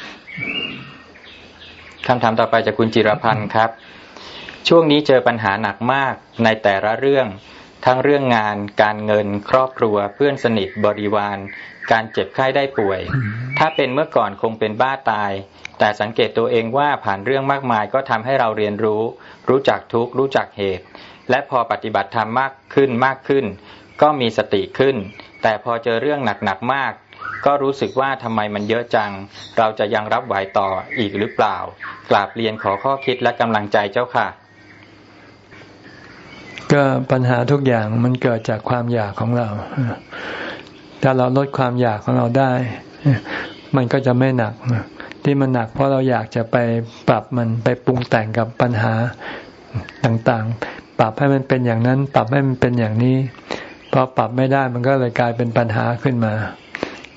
ำคำถามต่อไปจากคุณจิรพันธ์ครับ ช่วงนี้เจอปัญหาหนักมากในแต่ละเรื่อง ทั้งเรื่องงาน การเงิน ครอบครัว เพื่อนสนิทบริวาร การเจ็บไข้ได้ป่วย ถ้าเป็นเมื่อก่อนคงเป็นบ้าตาย แต่สังเกตตัวเองว่าผ่านเรื่องมากมายก็ทำให้เราเรียนรู้ รู้จักทุกข์รู้จักเหตุ และพอปฏิบัติธรรมมากขึ้นมากขึ้น ก็มีสติขึ้น แต่พอเจอเรื่องหนักๆมากก็รู้สึกว่าทำไมมันเยอะจัง เราจะยังรับไหวต่ออีกหรือเปล่า กราบเรียนขอข้อคิดและกำลังใจเจ้าค่ะ ก็ปัญหาทุกอย่างมันเกิดจากความอยากของเรา ถ้าเราลดความอยากของเราได้ มันก็จะไม่หนัก ที่มันหนักเพราะเราอยากจะไปปรับมันไปปรุงแต่งกับปัญหาต่างๆ ปรับให้มันเป็นอย่างนั้น ปรับให้มันเป็นอย่างนี้ พอปรับไม่ได้มันก็เลยกลายเป็นปัญหาขึ้นมา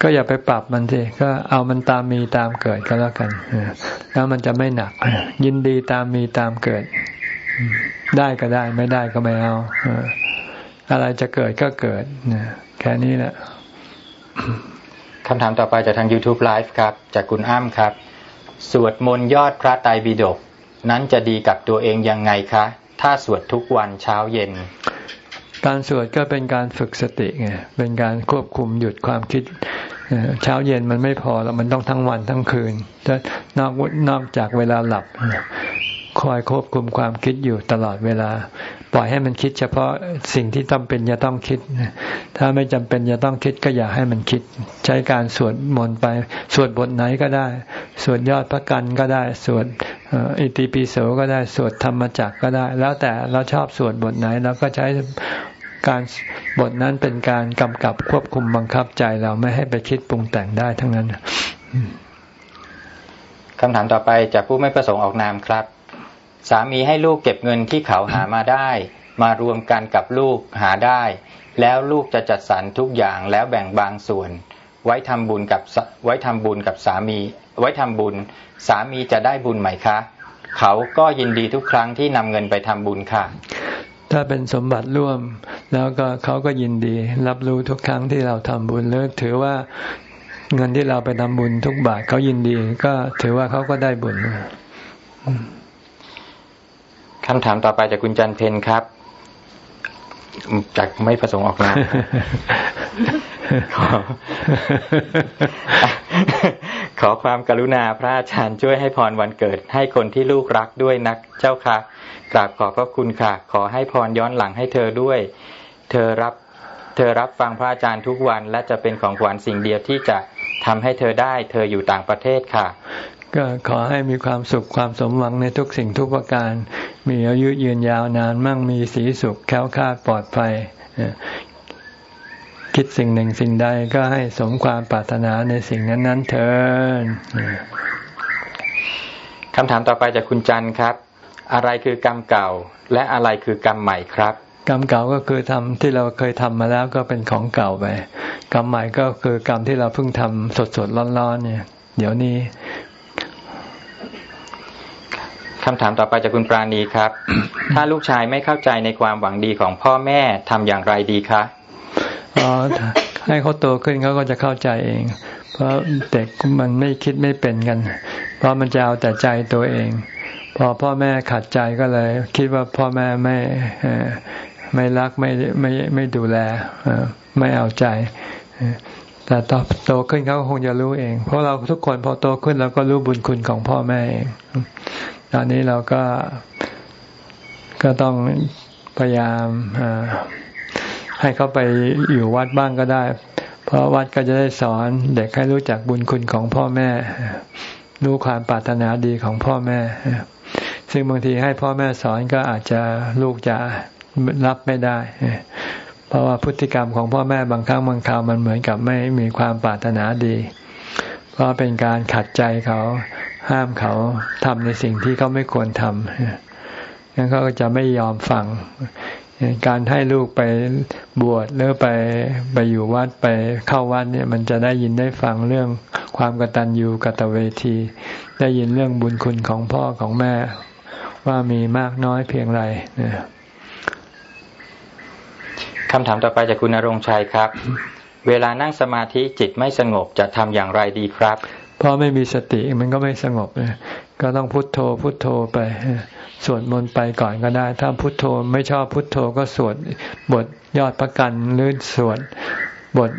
ก็อย่าไปปรับมันสิ ก็เอามันตามมีตามเกิดก็แล้วกัน แล้วมันจะไม่หนัก ยินดีตามมีตามเกิด ได้ก็ได้ ไม่ได้ก็ไม่เอาอะไรจะเกิดก็เกิดแค่นี้แหละคำถามต่อไปจากทาง YouTube Live ครับ จากคุณอ้ำครับ สวดมนต์ยอดพระไตรปิฎกนั้นจะดีกับตัวเองยังไงคะ ถ้าสวดทุกวันเช้าเย็น การสวดก็เป็นการฝึกสติไงเป็นการควบคุมหยุดความคิดเช้าเย็นมันไม่พอแล้วมันต้องทั้งวันทั้งคืนจะนอกนอกจากเวลาหลับ คอยควบคุมความคิดอยู่ตลอดเวลา ปล่อยให้มันคิดเฉพาะสิ่งที่ต้องเป็นจะต้องคิด ถ้าไม่จำเป็นจะต้องคิดก็อย่าให้มันคิด ใช้การสวดมนต์ไปสวดบทไหนก็ได้ สวดยอดพระกันก็ได้ สวดอิติปิโสก็ได้สวดธรรมจักก็ได้ แล้วแต่เราชอบสวดบทไหนเราก็ใช้การบทนั้นเป็นการกำกับควบคุมบังคับใจเราไม่ให้ไปคิดปรุงแต่งได้ทั้งนั้นคำถามต่อไปจากผู้ไม่ประสงค์ออกนามครับ สามีให้ลูกเก็บเงินที่เขาหามาได้ มารวมกันกับลูกหาได้ แล้วลูกจะจัดสรรทุกอย่างแล้วแบ่งบางส่วน ไว้ทำบุญกับไว้ทำบุญกับสามี ไว้ทำบุญ สามีจะได้บุญไหมคะ เขาก็ยินดีทุกครั้งที่นำเงินไปทำบุญค่ะ ถ้าเป็นสมบัติร่วม แล้วก็เขาก็ยินดี รับรู้ทุกครั้งที่เราทำบุญเลิกถือว่าเงินที่เราไปทำบุญทุกบาทเขายินดี ก็ถือว่าเขาก็ได้บุญ คำถามต่อไปจากคุณจันเพนครับ จากไม่ประสงค์ออกนามขอขอความกรุณาพระอาจารย์ช่วยให้พรวันเกิด ให้คนที่ลูกรักด้วยนักเจ้าค่ะ กราบขอบพระคุณค่ะ ขอให้พรย้อนหลังให้เธอด้วย เธอรับ เธอรับฟังพระอาจารย์ทุกวัน และจะเป็นของขวัญสิ่งเดียวที่จะทำให้เธอได้ เธออยู่ต่างประเทศค่ะ ก็ขอให้มีความสุขความสมหวังในทุกสิ่งทุกประการ มีอายุยืนยาวนานมั่งมีสีสุขแค้วคาดปลอดภัยคิดสิ่งหนึ่งสิ่งใดก็ให้สมความปรารถนาในสิ่งนั้นๆเถิดคำถามต่อไปจากคุณจันครับ อะไรคือกรรมเก่า และอะไรคือกรรมใหม่ครับ กรรมเก่าก็คือทำที่เราเคยทำมาแล้วก็เป็นของเก่าไป กรรมใหม่ก็คือกรรมที่เราเพิ่งทำสดๆร้อนๆเนี่ย เดี๋ยวนี้ คำถามต่อไปจากคุณปราณีครับ ถ้าลูกชายไม่เข้าใจในความหวังดีของพ่อแม่ทำอย่างไรดีคะอ๋อให้เขาโตขึ้นเขาก็จะเข้าใจเอง เพราะเด็กมันไม่คิดไม่เป็นกัน เพราะมันจะเอาแต่ใจตัวเอง พอพ่อแม่ขัดใจก็เลย คิดว่าพ่อแม่ไม่ไม่รักไม่ไม่ไม่ดูแลไม่เอาใจแต่ตอโตขึ้นเขาคงจะรู้เอง เพราะเราทุกคนพอโตขึ้นเราก็รู้บุญคุณของพ่อแม่เอง ตอนนี้เราก็ก็ต้องพยายามให้เขาไปอยู่วัดบ้างก็ได้ เพราะวัดก็จะได้สอนเด็กให้รู้จักบุญคุณของพ่อแม่ รู้ความปรารถนาดีของพ่อแม่ ซึ่งบางทีให้พ่อแม่สอนก็อาจจะลูกจะรับไม่ได้ เพราะว่าพฤติกรรมของพ่อแม่บางครั้งบางคราวมันเหมือนกับไม่มีความปรารถนาดี เพราะเป็นการขัดใจเขา ห้ามเขาทำในสิ่งที่เขาไม่ควรทำงั้นเขาก็จะไม่ยอมฟัง การให้ลูกไปบวชหรือไปไปอยู่วัดไปเข้าวัดเนี่ยมันจะได้ยินได้ฟังเรื่องความกตัญญูกตเวที ได้ยินเรื่องบุญคุณของพ่อของแม่ ว่ามีมากน้อยเพียงไรคำถามต่อไปจากคุณนรงชัยครับ เวลานั่งสมาธิจิตไม่สงบจะทำอย่างไรดีครับ พราะไม่มีสติมันก็ไม่สงบก็ต้องพุทโธพุทโธไปสวดมนต์ไปก่อนก็ได้ ถ้าพุทโธไม่ชอบพุทโธก็สวดบทยอดประกันหรือสวดบท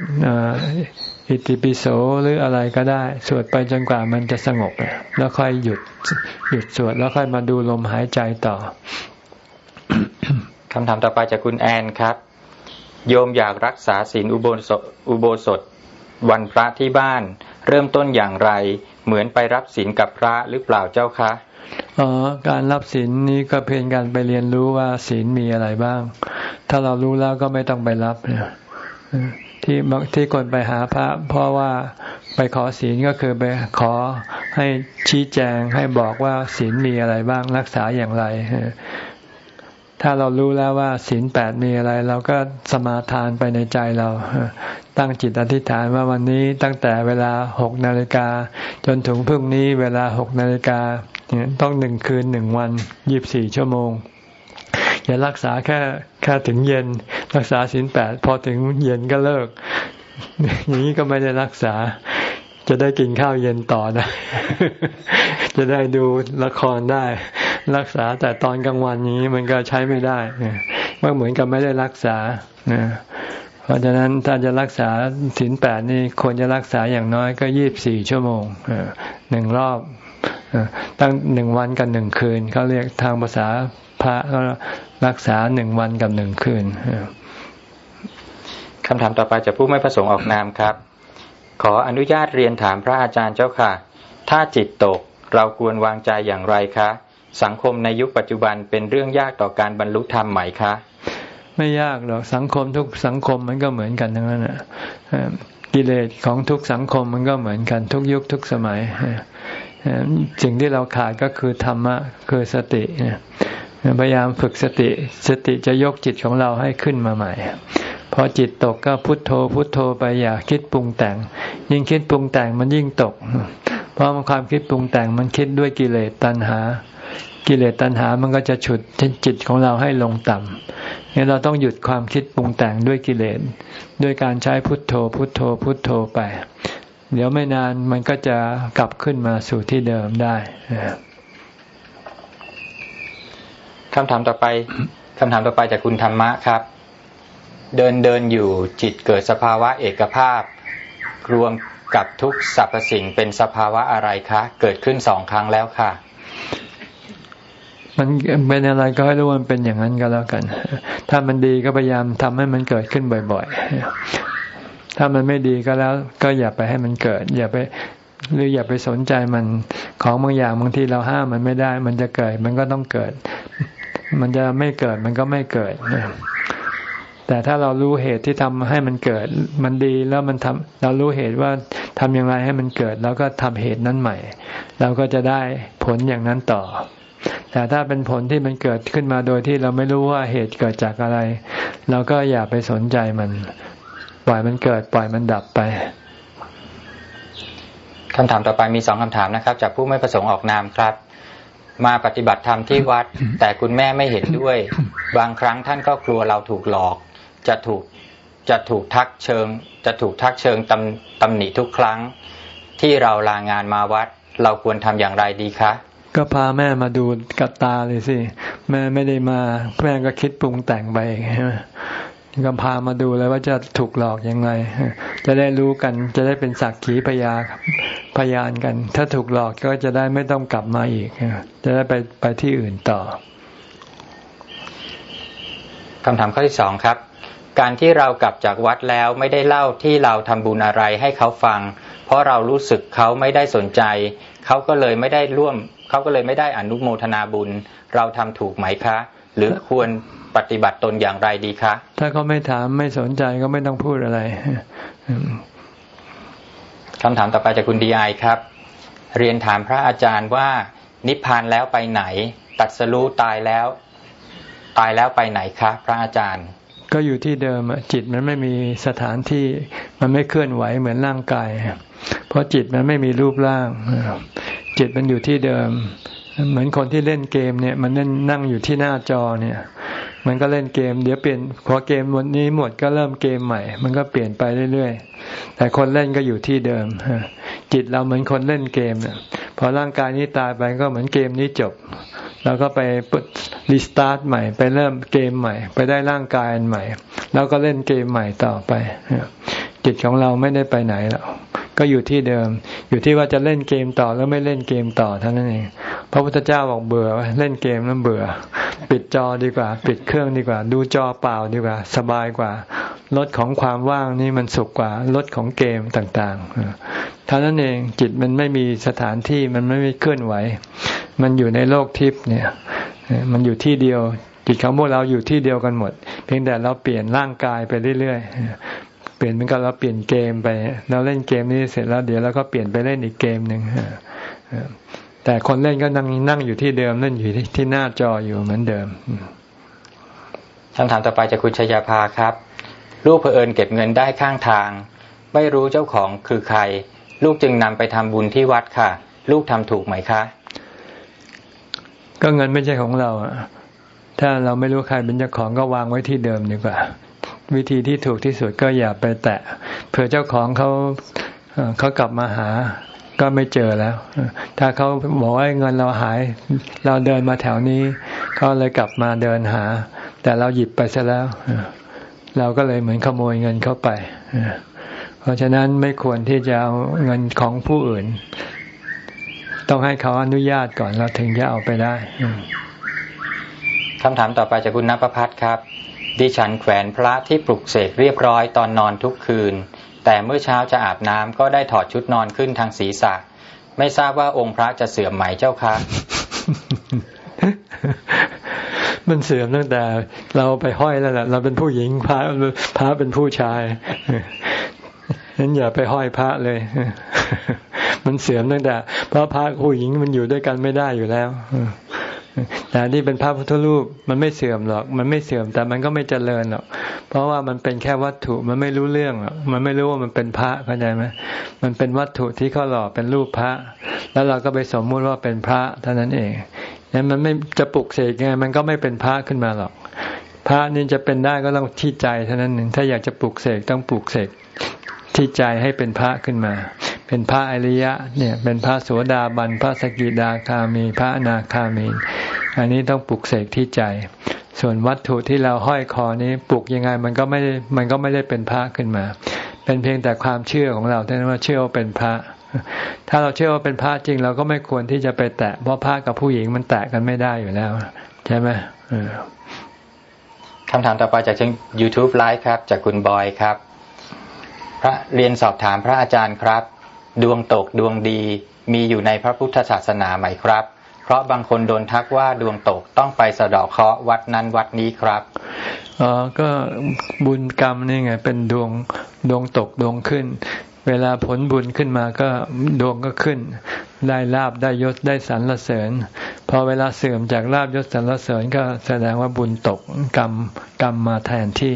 อิติปิโสหรืออะไรก็ได้ สวดไปจนกว่ามันจะสงบ แล้วค่อยหยุดหยุดสวดแล้วค่อยมาดูลมหายใจต่อคำถามต่อไปจากคุณแอนครับ โยมอยากรักษาศีลอุโบสถอุโบสถ วันพระที่บ้าน เริ่มต้นอย่างไร เหมือนไปรับศีลกับพระหรือเปล่าเจ้าคะอ๋อการรับศีลนี้ก็เพียงการไปเรียนรู้ว่าศีลมีอะไรบ้าง ถ้าเรารู้แล้วก็ไม่ต้องไปรับเนี่ยที่ที่คนไปหาพระ เพราะว่าไปขอศีลก็คือไปขอให้ชี้แจงให้บอกว่าศีลมีอะไรบ้างรักษาอย่างไร ถ้าเรารู้แล้วว่าศีลแปดมีอะไร เราก็สมาทานไปในใจเรา ตั้งจิตอธิษฐานว่าวันนี้ตั้งแต่เวลาหกนาฬิกาจนถึงพรุ่งนี้เวลาหกนาฬิกาต้องหนึ่งคืนหนึ่งวันยีิบสี่ชั่วโมง อย่ารักษาแค่แค่ถึงเย็น รักษาศีลแปดพอถึงเย็นก็เลิก อย่างนี้ก็ไม่ได้รักษา จะได้กินข้าวเย็นต่อนะจะได้ดูละครได้ รักษาแต่ตอนกลางวันนี้มันก็ใช้ไม่ได้มันเหมือนกับไม่ได้รักษา เพราะฉะนั้นถ้าจะรักษาศีลแปดนี่ควรจะรักษาอย่างน้อยก็ยี่บสี่ชั่วโมงหนึ่งรอบตั้งหนึ่งวันกับหนึ่งคืนเขาเรียกทางภาษาพระก็รักษาหนึ่งวันกับหนึ่งคืนคำถามต่อไปจากผู้ไม่ประสงค์ออกนามครับ ขออนุญาตเรียนถามพระอาจารย์เจ้าค่ะ ถ้าจิตตกเราควรวางใจอย่างไรคะ สังคมในยุคปัจจุบันเป็นเรื่องยากต่อการบรรลุธรรมไหมคะ ไม่ยากหรอกสังคมทุกสังคมมันก็เหมือนกันทั้งนั้นกิเลสของทุกสังคมมันก็เหมือนกันทุกยุคทุกสมัยสิ่งที่เราขาดก็คือธรรมะคือสติพยายามฝึกสติสติจะยกจิตของเราให้ขึ้นมาใหม่พอจิตตกก็พุทโธ พุทโธไปอย่าคิดปรุงแต่ง ยิ่งคิดปรุงแต่งมันยิ่งตก เพราะมันความคิดปรุงแต่งมันคิดด้วยกิเลสตัณหา กิเลสตัณหามันก็จะฉุดจิตของเราให้ลงต่ำ งั้นเราต้องหยุดความคิดปรุงแต่งด้วยกิเลสด้วยการใช้พุทโธ พุทโธ พุทโธไป เดี๋ยวไม่นานมันก็จะกลับขึ้นมาสู่ที่เดิมได้คำถามต่อไปคำถามต่อไปจากคุณธรรมะครับ เดินเดินอยู่จิตเกิดสภาวะเอกภาพ รวมกับทุกสรรพสิ่งเป็นสภาวะอะไรคะ เกิดขึ้นสองครั้งแล้วค่ะ มันเป็นอะไรก็ให้รู้ว่ามันเป็นอย่างนั้นก็แล้วกัน ถ้ามันดีก็พยายามทำให้มันเกิดขึ้นบ่อยๆ ถ้ามันไม่ดีก็แล้ว ก็อย่าไปให้มันเกิด อย่าไปหรืออย่าไปสนใจมันของบางอย่างบางทีเราห้ามมันไม่ได้ มันจะเกิด มันก็ต้องเกิด มันจะไม่เกิดมันก็ไม่เกิดแต่ถ้าเรารู้เหตุที่ทำให้มันเกิด มันดีแล้วมันทำเรารู้เหตุว่าทำอย่างไรให้มันเกิด แล้วก็ทำเหตุนั้นใหม่ เราก็จะได้ผลอย่างนั้นต่อ แต่ถ้าเป็นผลที่มันเกิดขึ้นมาโดยที่เราไม่รู้ว่าเหตุเกิดจากอะไร เราก็อย่าไปสนใจมัน ปล่อยมันเกิด ปล่อยมันดับไปคำถามต่อไปมีสองคำถามนะครับ จากผู้ไม่ประสงค์ออกนามครับ มาปฏิบัติธรรมที่วัด แต่คุณแม่ไม่เห็นด้วย บางครั้งท่านก็กลัวเราถูกหลอก จะถูกจะถูกทักเชิง จะถูกทักเชิงตำตำหนิทุกครั้ง ที่เราลางานมาวัด เราควรทำอย่างไรดีคะ ก็พาแม่มาดูกับตาเลยสิ แม่ไม่ได้มาแม่ก็คิดปรุงแต่งไปใช่ไหมก็พามาดูเลยว่าจะถูกหลอกยังไง จะได้รู้กัน จะได้เป็นสักขีพยาพยานกัน ถ้าถูกหลอกก็จะได้ไม่ต้องกลับมาอีก จะได้ไปไปที่อื่นต่อคำถามข้อที่สองครับ การที่เรากลับจากวัดแล้วไม่ได้เล่าที่เราทำบุญอะไรให้เขาฟัง เพราะเรารู้สึกเขาไม่ได้สนใจ เขาก็เลยไม่ได้ร่วม เขาก็เลยไม่ได้อนุโมทนาบุญ เราทำถูกไหมคะ หรือควรปฏิบัติตนอย่างไรดีคะ ถ้าเขาไม่ถามไม่สนใจก็ไม่ต้องพูดอะไรคำถามต่อไปจากคุณดีไอครับ เรียนถามพระอาจารย์ว่า นิพพานแล้วไปไหน ตัดสรู้ตายแล้ว ตายแล้วไปไหนคะพระอาจารย์ ก็อยู่ที่เดิมจิตมันไม่มีสถานที่ มันไม่เคลื่อนไหวเหมือนร่างกาย เพราะจิตมันไม่มีรูปร่าง จิตมันอยู่ที่เดิม เหมือนคนที่เล่นเกมเนี่ย มันนั่งนั่งอยู่ที่หน้าจอเนี่ย มันก็เล่นเกม เดี๋ยวเปลี่ยนพอเกมวันนี้หมดก็เริ่มเกมใหม่ มันก็เปลี่ยนไปเรื่อยๆ แต่คนเล่นก็อยู่ที่เดิมจิตเราเหมือนคนเล่นเกมเนี่ยพอร่างกายนี้ตายไปก็เหมือนเกมนี้จบเราก็ไปรีสตาร์ทใหม่ ไปเริ่มเกมใหม่ ไปได้ร่างกายอันใหม่ แล้วก็เล่นเกมใหม่ต่อไปจิตของเราไม่ได้ไปไหนแล้ว ก็อยู่ที่เดิม อยู่ที่ว่าจะเล่นเกมต่อแล้วไม่เล่นเกมต่อเท่านั้นเองพระพุทธเจ้าบอกเบื่อเล่นเกมแล้วเบื่อ ปิดจอดีกว่า ปิดเครื่องดีกว่า ดูจอเปล่าดีกว่า สบายกว่ารถของความว่างนี่มันสุขกว่ารถของเกมต่างๆเท่านั้นเองจิตมันไม่มีสถานที่มันไม่มีเคลื่อนไหว มันอยู่ในโลกทิพย์เนี่ย มันอยู่ที่เดียวจิตของพวกเราอยู่ที่เดียวกันหมด เพียงแต่เราเปลี่ยนร่างกายไปเรื่อย ลี่ยนเหมือนกับเราเปลี่ยนเกมไปเราเล่นเกมนี้เสร็จแล้วเดี๋ยวเราก็เปลี่ยนไปเล่นอีกเกมหนึ่งแต่คนเล่นก็นั่งนั่งอยู่ที่เดิมเล่นอยู่ที่หน้าจออยู่เหมือนเดิมคำถามต่อไปจากคุณชยาภาครับ ลูกเผอิญเก็บเงินได้ข้างทาง ไม่รู้เจ้าของคือใคร ลูกจึงนำไปทำบุญที่วัดค่ะ ลูกทำถูกไหมคะ ก็เงินไม่ใช่ของเราอะถ้าเราไม่รู้ใครเป็นเจ้าของก็วางไว้ที่เดิมดีกว่า วิธีที่ถูกที่สุดก็อย่าไปแตะเผื่อเจ้าของเขาเขากลับมาหาก็ไม่เจอแล้ว ถ้าเขาบอกว่าเงินเราหาย เราเดินมาแถวนี้ เขาเลยกลับมาเดินหา แต่เราหยิบไปซะแล้ว เราก็เลยเหมือนขโมยเงินเข้าไป เพราะฉะนั้นไม่ควรที่จะเอาเงินของผู้อื่น ต้องให้เขาอนุญาตก่อนเราถึงจะเอาไปได้คำถามต่อไปจากคุณนภพัฒน์ครับ ดิฉันแขวนพระที่ปลุกเสกเรียบร้อยตอนนอนทุกคืน แต่เมื่อเช้าจะอาบน้ำก็ได้ถอดชุดนอนขึ้นทางศีรษะ ไม่ทราบว่าองค์พระจะเสื่อมไหมเจ้าคะมันเสื่อมตั้งแต่เราไปห้อยแล้วแหละเราเป็นผู้หญิงพระพระเป็นผู้ชายนั้นอย่าไปห้อยพระเลย มันเสื่อมตั้งแต่เพราะพระผู้หญิงมันอยู่ด้วยกันไม่ได้อยู่แล้ว แต่ที่เป็นพระพุทธรูปมันไม่เสื่อมหรอก มันไม่เสื่อมแต่มันก็ไม่เจริญหรอก เพราะว่ามันเป็นแค่วัตถุมันไม่รู้เรื่องหรอกมันไม่รู้ว่ามันเป็นพระเข้าใจไหมมันเป็นวัตถุที่เขาหล่อเป็นรูปพระ แล้วเราก็ไปสมมุติว่าเป็นพระเท่านั้นเองนั้นมันไม่จะปลุกเสกไงมันก็ไม่เป็นพระขึ้นมาหรอก พระนี่จะเป็นได้ก็ต้องที่ใจเท่านั้นหนึ่งถ้าอยากจะปลุกเสกต้องปลุกเสก ที่ใจให้เป็นพระขึ้นมา เป็นพระอริยะ เนี่ย เป็นพระโสดาบัน พระสกิดาคามี พระนาคามี อันนี้ต้องปลุกเสกที่ใจ ส่วนวัตถุที่เราห้อยคอนี้ปลุกยังไงมันก็ไม่มันก็ไม่ได้เป็นพระขึ้นมา เป็นเพียงแต่ความเชื่อของเราเท่านั้นว่าเชื่อว่าเป็นพระ ถ้าเราเชื่อว่าเป็นพระจริง เราก็ไม่ควรที่จะไปแตะ เพราะพระกับผู้หญิงมันแตะกันไม่ได้อยู่แล้ว ใช่ไหมคำถามต่อไปจากช่อง YouTube ไลฟ์ครับ จากคุณบอยครับ พระเรียนสอบถามพระอาจารย์ครับ ดวงตกดวงดีมีอยู่ในพระพุทธศาสนาไหมครับ เพราะบางคนโดนทักว่าดวงตกต้องไปสะดอกเคราะห์วัดนั้นวัดนี้ครับอ๋อก็บุญกรรมนี่ไงเป็นดวงดวงตกดวงขึ้น เวลาผลบุญขึ้นมาก็ดวงก็ขึ้น ได้ลาบได้ยศได้สรรเสริญ พอเวลาเสื่อมจากลาบยศสรรเสริญก็แสดงว่าบุญตกกรรมกรรมมาแทนที่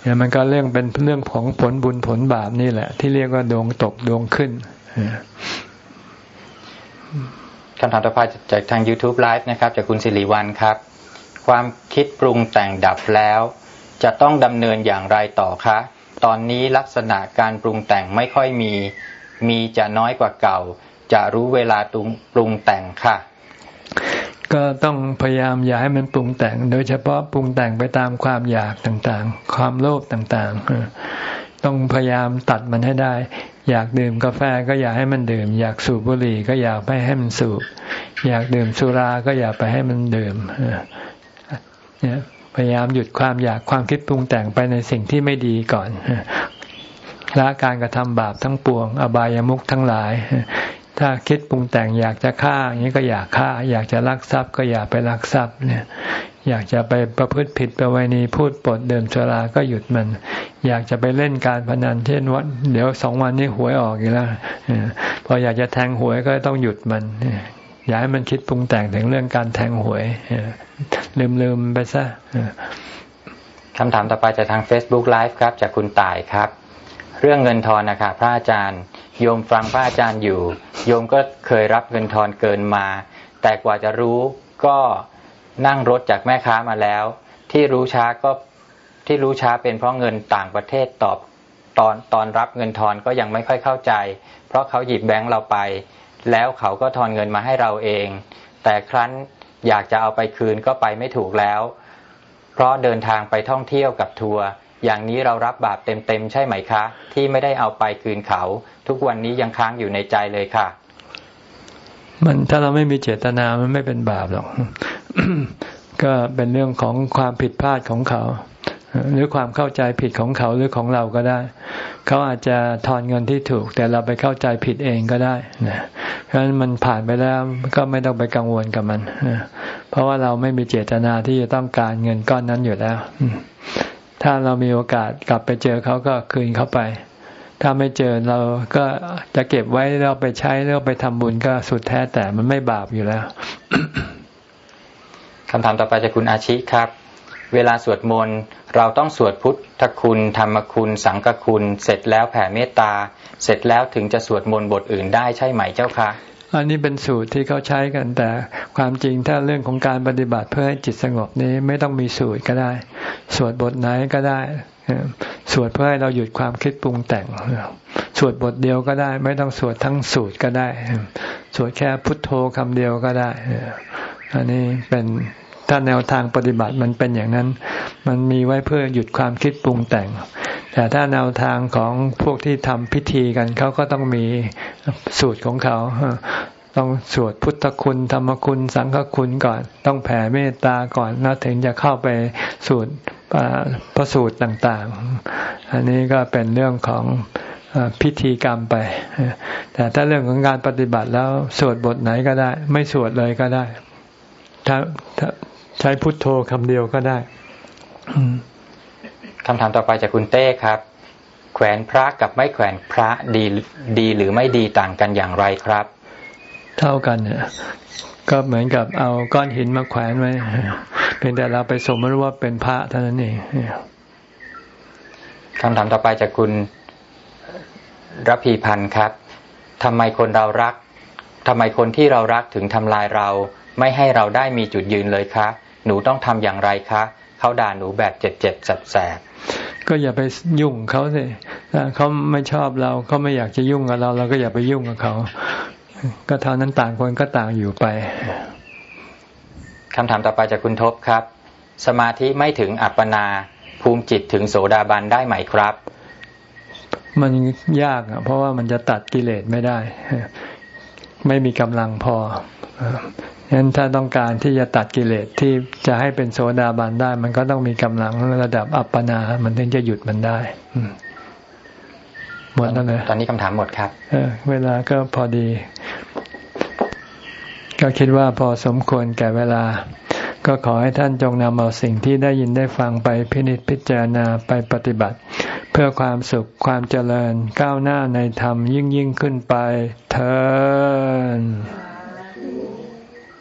เนี่ยมันก็เรื่องเป็นเรื่องของผลบุญผลบาปนี่แหละ ที่เรียกว่าดวงตกดวงขึ้นคำถามต่อไปจากทาง YouTube Live นะครับ จากคุณสิริวัลครับ ความคิดปรุงแต่งดับแล้ว จะต้องดำเนินอย่างไรต่อคะ ตอนนี้ลักษณะการปรุงแต่งไม่ค่อยมี มีจะน้อยกว่าเก่า จะรู้เวลาปรุงแต่งค่ะ ก็ต้องพยายามอย่าให้มันปรุงแต่ง โดยเฉพาะปรุงแต่งไปตามความอยากต่างๆ ความโลภต่างๆ ต้องพยายามตัดมันให้ได้ อยากดื่มกาแฟก็อย่าให้มันดื่ม อยากสูบบุหรี่ก็อย่าไปให้มันสูบ อยากดื่มสุราก็อย่าไปให้มันดื่มเนี่ย พยายามหยุดความอยากความคิดปรุงแต่งไปในสิ่งที่ไม่ดีก่อนละการกระทำบาปทั้งปวง อบายามุขทั้งหลาย ถ้าคิดปรุงแต่งอยากจะฆ่าอย่างนี้ก็อยากฆ่า อยากจะลักทรัพย์ก็อย่าไปลักทรัพย์เนี่ยอยากจะไปประพฤติผิดประเวณีพูดปดเดิมชราก็หยุดมัน อยากจะไปเล่นการพนันเช่นว่าเดี๋ยวสองวันนี้หวยออกอีกแล้วพออยากจะแทงหวยก็ต้องหยุดมันอย่าให้มันคิดปรุงแต่งถึงเรื่องการแทงหวย ลืมลืมไปซะคำถามต่อไปจากทาง Facebook Live ครับ จากคุณต่ายครับ เรื่องเงินทอนนะคะพระอาจารย์ โยมฟังพระอาจารย์อยู่ โยมก็เคยรับเงินทอนเกินมา แต่กว่าจะรู้ก็นั่งรถจากแม่ค้ามาแล้ว ที่รู้ช้าก็ที่รู้ช้าเป็นเพราะเงินต่างประเทศตอบตอนตอนรับเงินทอนก็ยังไม่ค่อยเข้าใจ เพราะเขาหยิบแบงค์เราไป แล้วเขาก็ทอนเงินมาให้เราเอง แต่ครั้น อยากจะเอาไปคืนก็ไปไม่ถูกแล้ว เพราะเดินทางไปท่องเที่ยวกับทัวร์อย่างนี้เรารับบาปเต็มๆใช่ไหมคะ ที่ไม่ได้เอาไปคืนเขา ทุกวันนี้ยังค้างอยู่ในใจเลยค่ะ มันถ้าเราไม่มีเจตนามันไม่เป็นบาปหรอกก็เป็นเรื่องของความผิดพลาดของเขา หรือความเข้าใจผิดของเขาหรือของเราก็ได้ เขาอาจจะทอนเงินที่ถูก แต่เราไปเข้าใจผิดเองก็ได้นะเพราะฉะนั้นมันผ่านไปแล้วก็ไม่ต้องไปกังวลกับมันเพราะว่าเราไม่มีเจตนาที่จะต้องการเงินก้อนนั้นอยู่แล้ว ถ้าเรามีโอกาสกลับไปเจอเขาก็คืนเขาไป ถ้าไม่เจอเราก็จะเก็บไว้เราไปใช้แล้วไปทำบุญก็สุดแท้แต่มันไม่บาปอยู่แล้วคำถามต่อไปจากคุณอาชิครับ เวลาสวดมนต์เราต้องสวดพุทธคุณ ธรรมคุณ สังฆคุณ เสร็จแล้วแผ่เมตตา เสร็จแล้วถึงจะสวดมนต์บทอื่นได้ใช่ไหมเจ้าคะ อันนี้เป็นสูตรที่เขาใช้กันแต่ความจริงถ้าเรื่องของการปฏิบัติเพื่อให้จิตสงบนี้ไม่ต้องมีสูตรก็ได้ สวดบทไหนก็ได้สวดเพื่อให้เราหยุดความคิดปรุงแต่งสวดบทเดียวก็ได้ ไม่ต้องสวดทั้งสูตรก็ได้ สวดแค่พุทโธคำเดียวก็ได้ อันนี้เป็น ถ้าแนวทางปฏิบัติมันเป็นอย่างนั้น มันมีไว้เพื่อหยุดความคิดปรุงแต่ง แต่ถ้าแนวทางของพวกที่ทำพิธีกันเขาก็ต้องมีสูตรของเขาต้องสวดพุทธคุณธรรมคุณสังฆคุณก่อน ต้องแผ่เมตตาก่อนแล้วถึงจะเข้าไปสูตรพระสูตรต่างๆ อันนี้ก็เป็นเรื่องของพิธีกรรมไป แต่ถ้าเรื่องของการปฏิบัติแล้วสวดบทไหนก็ได้ ไม่สวดเลยก็ได้ ถ้า ใช้พุทโธคำเดียวก็ได้คำถามต่อไปจากคุณเต้ครับ แขวนพระกับไม่แขวนพระดีดีหรือไม่ดีต่างกันอย่างไรครับ เท่ากันเนี่ยก็เหมือนกับเอาก้อนหินมาแขวนไว้เพียงแต่เราไปสมมติว่าเป็นพระเท่านั้นเองคำถามต่อไปจากคุณรพีพันธ์ครับทำไมคนเรารักทำไมคนที่เรารักถึงทำลายเรา ไม่ให้เราได้มีจุดยืนเลยคะ หนูต้องทำอย่างไรคะเขาด่าหนูแบบเจ็บเจ็บแสบแสบก็อย่าไปยุ่งเขาสิถ้าเขาไม่ชอบเราเขาไม่อยากจะยุ่งกับเรา เราก็อย่าไปยุ่งกับเขาก็เท่านั้นต่างคนก็ต่างอยู่ไปคำถามต่อไปจากคุณทบครับ สมาธิไม่ถึงอัปปนาภูมิจิตถึงโสดาบันได้ไหมครับ มันยากเพราะว่ามันจะตัดกิเลสไม่ได้ ไม่มีกำลังพอ ฉะนั้นถ้าต้องการที่จะตัดกิเลสที่จะให้เป็นโสดาบันได้ มันก็ต้องมีกำลังระดับอัปปนา มันถึงจะหยุดมันได้หมดแล้วเลยตอนนี้คำถามหมดครับเออเวลาก็พอดี ก็คิดว่าพอสมควรแก่เวลา ก็ขอให้ท่านจงนำเอาสิ่งที่ได้ยินได้ฟังไปพินิจพิจารณาไปปฏิบัติ เพื่อความสุขความเจริญก้าวหน้าในธรรมยิ่งยิ่งขึ้นไปเธอ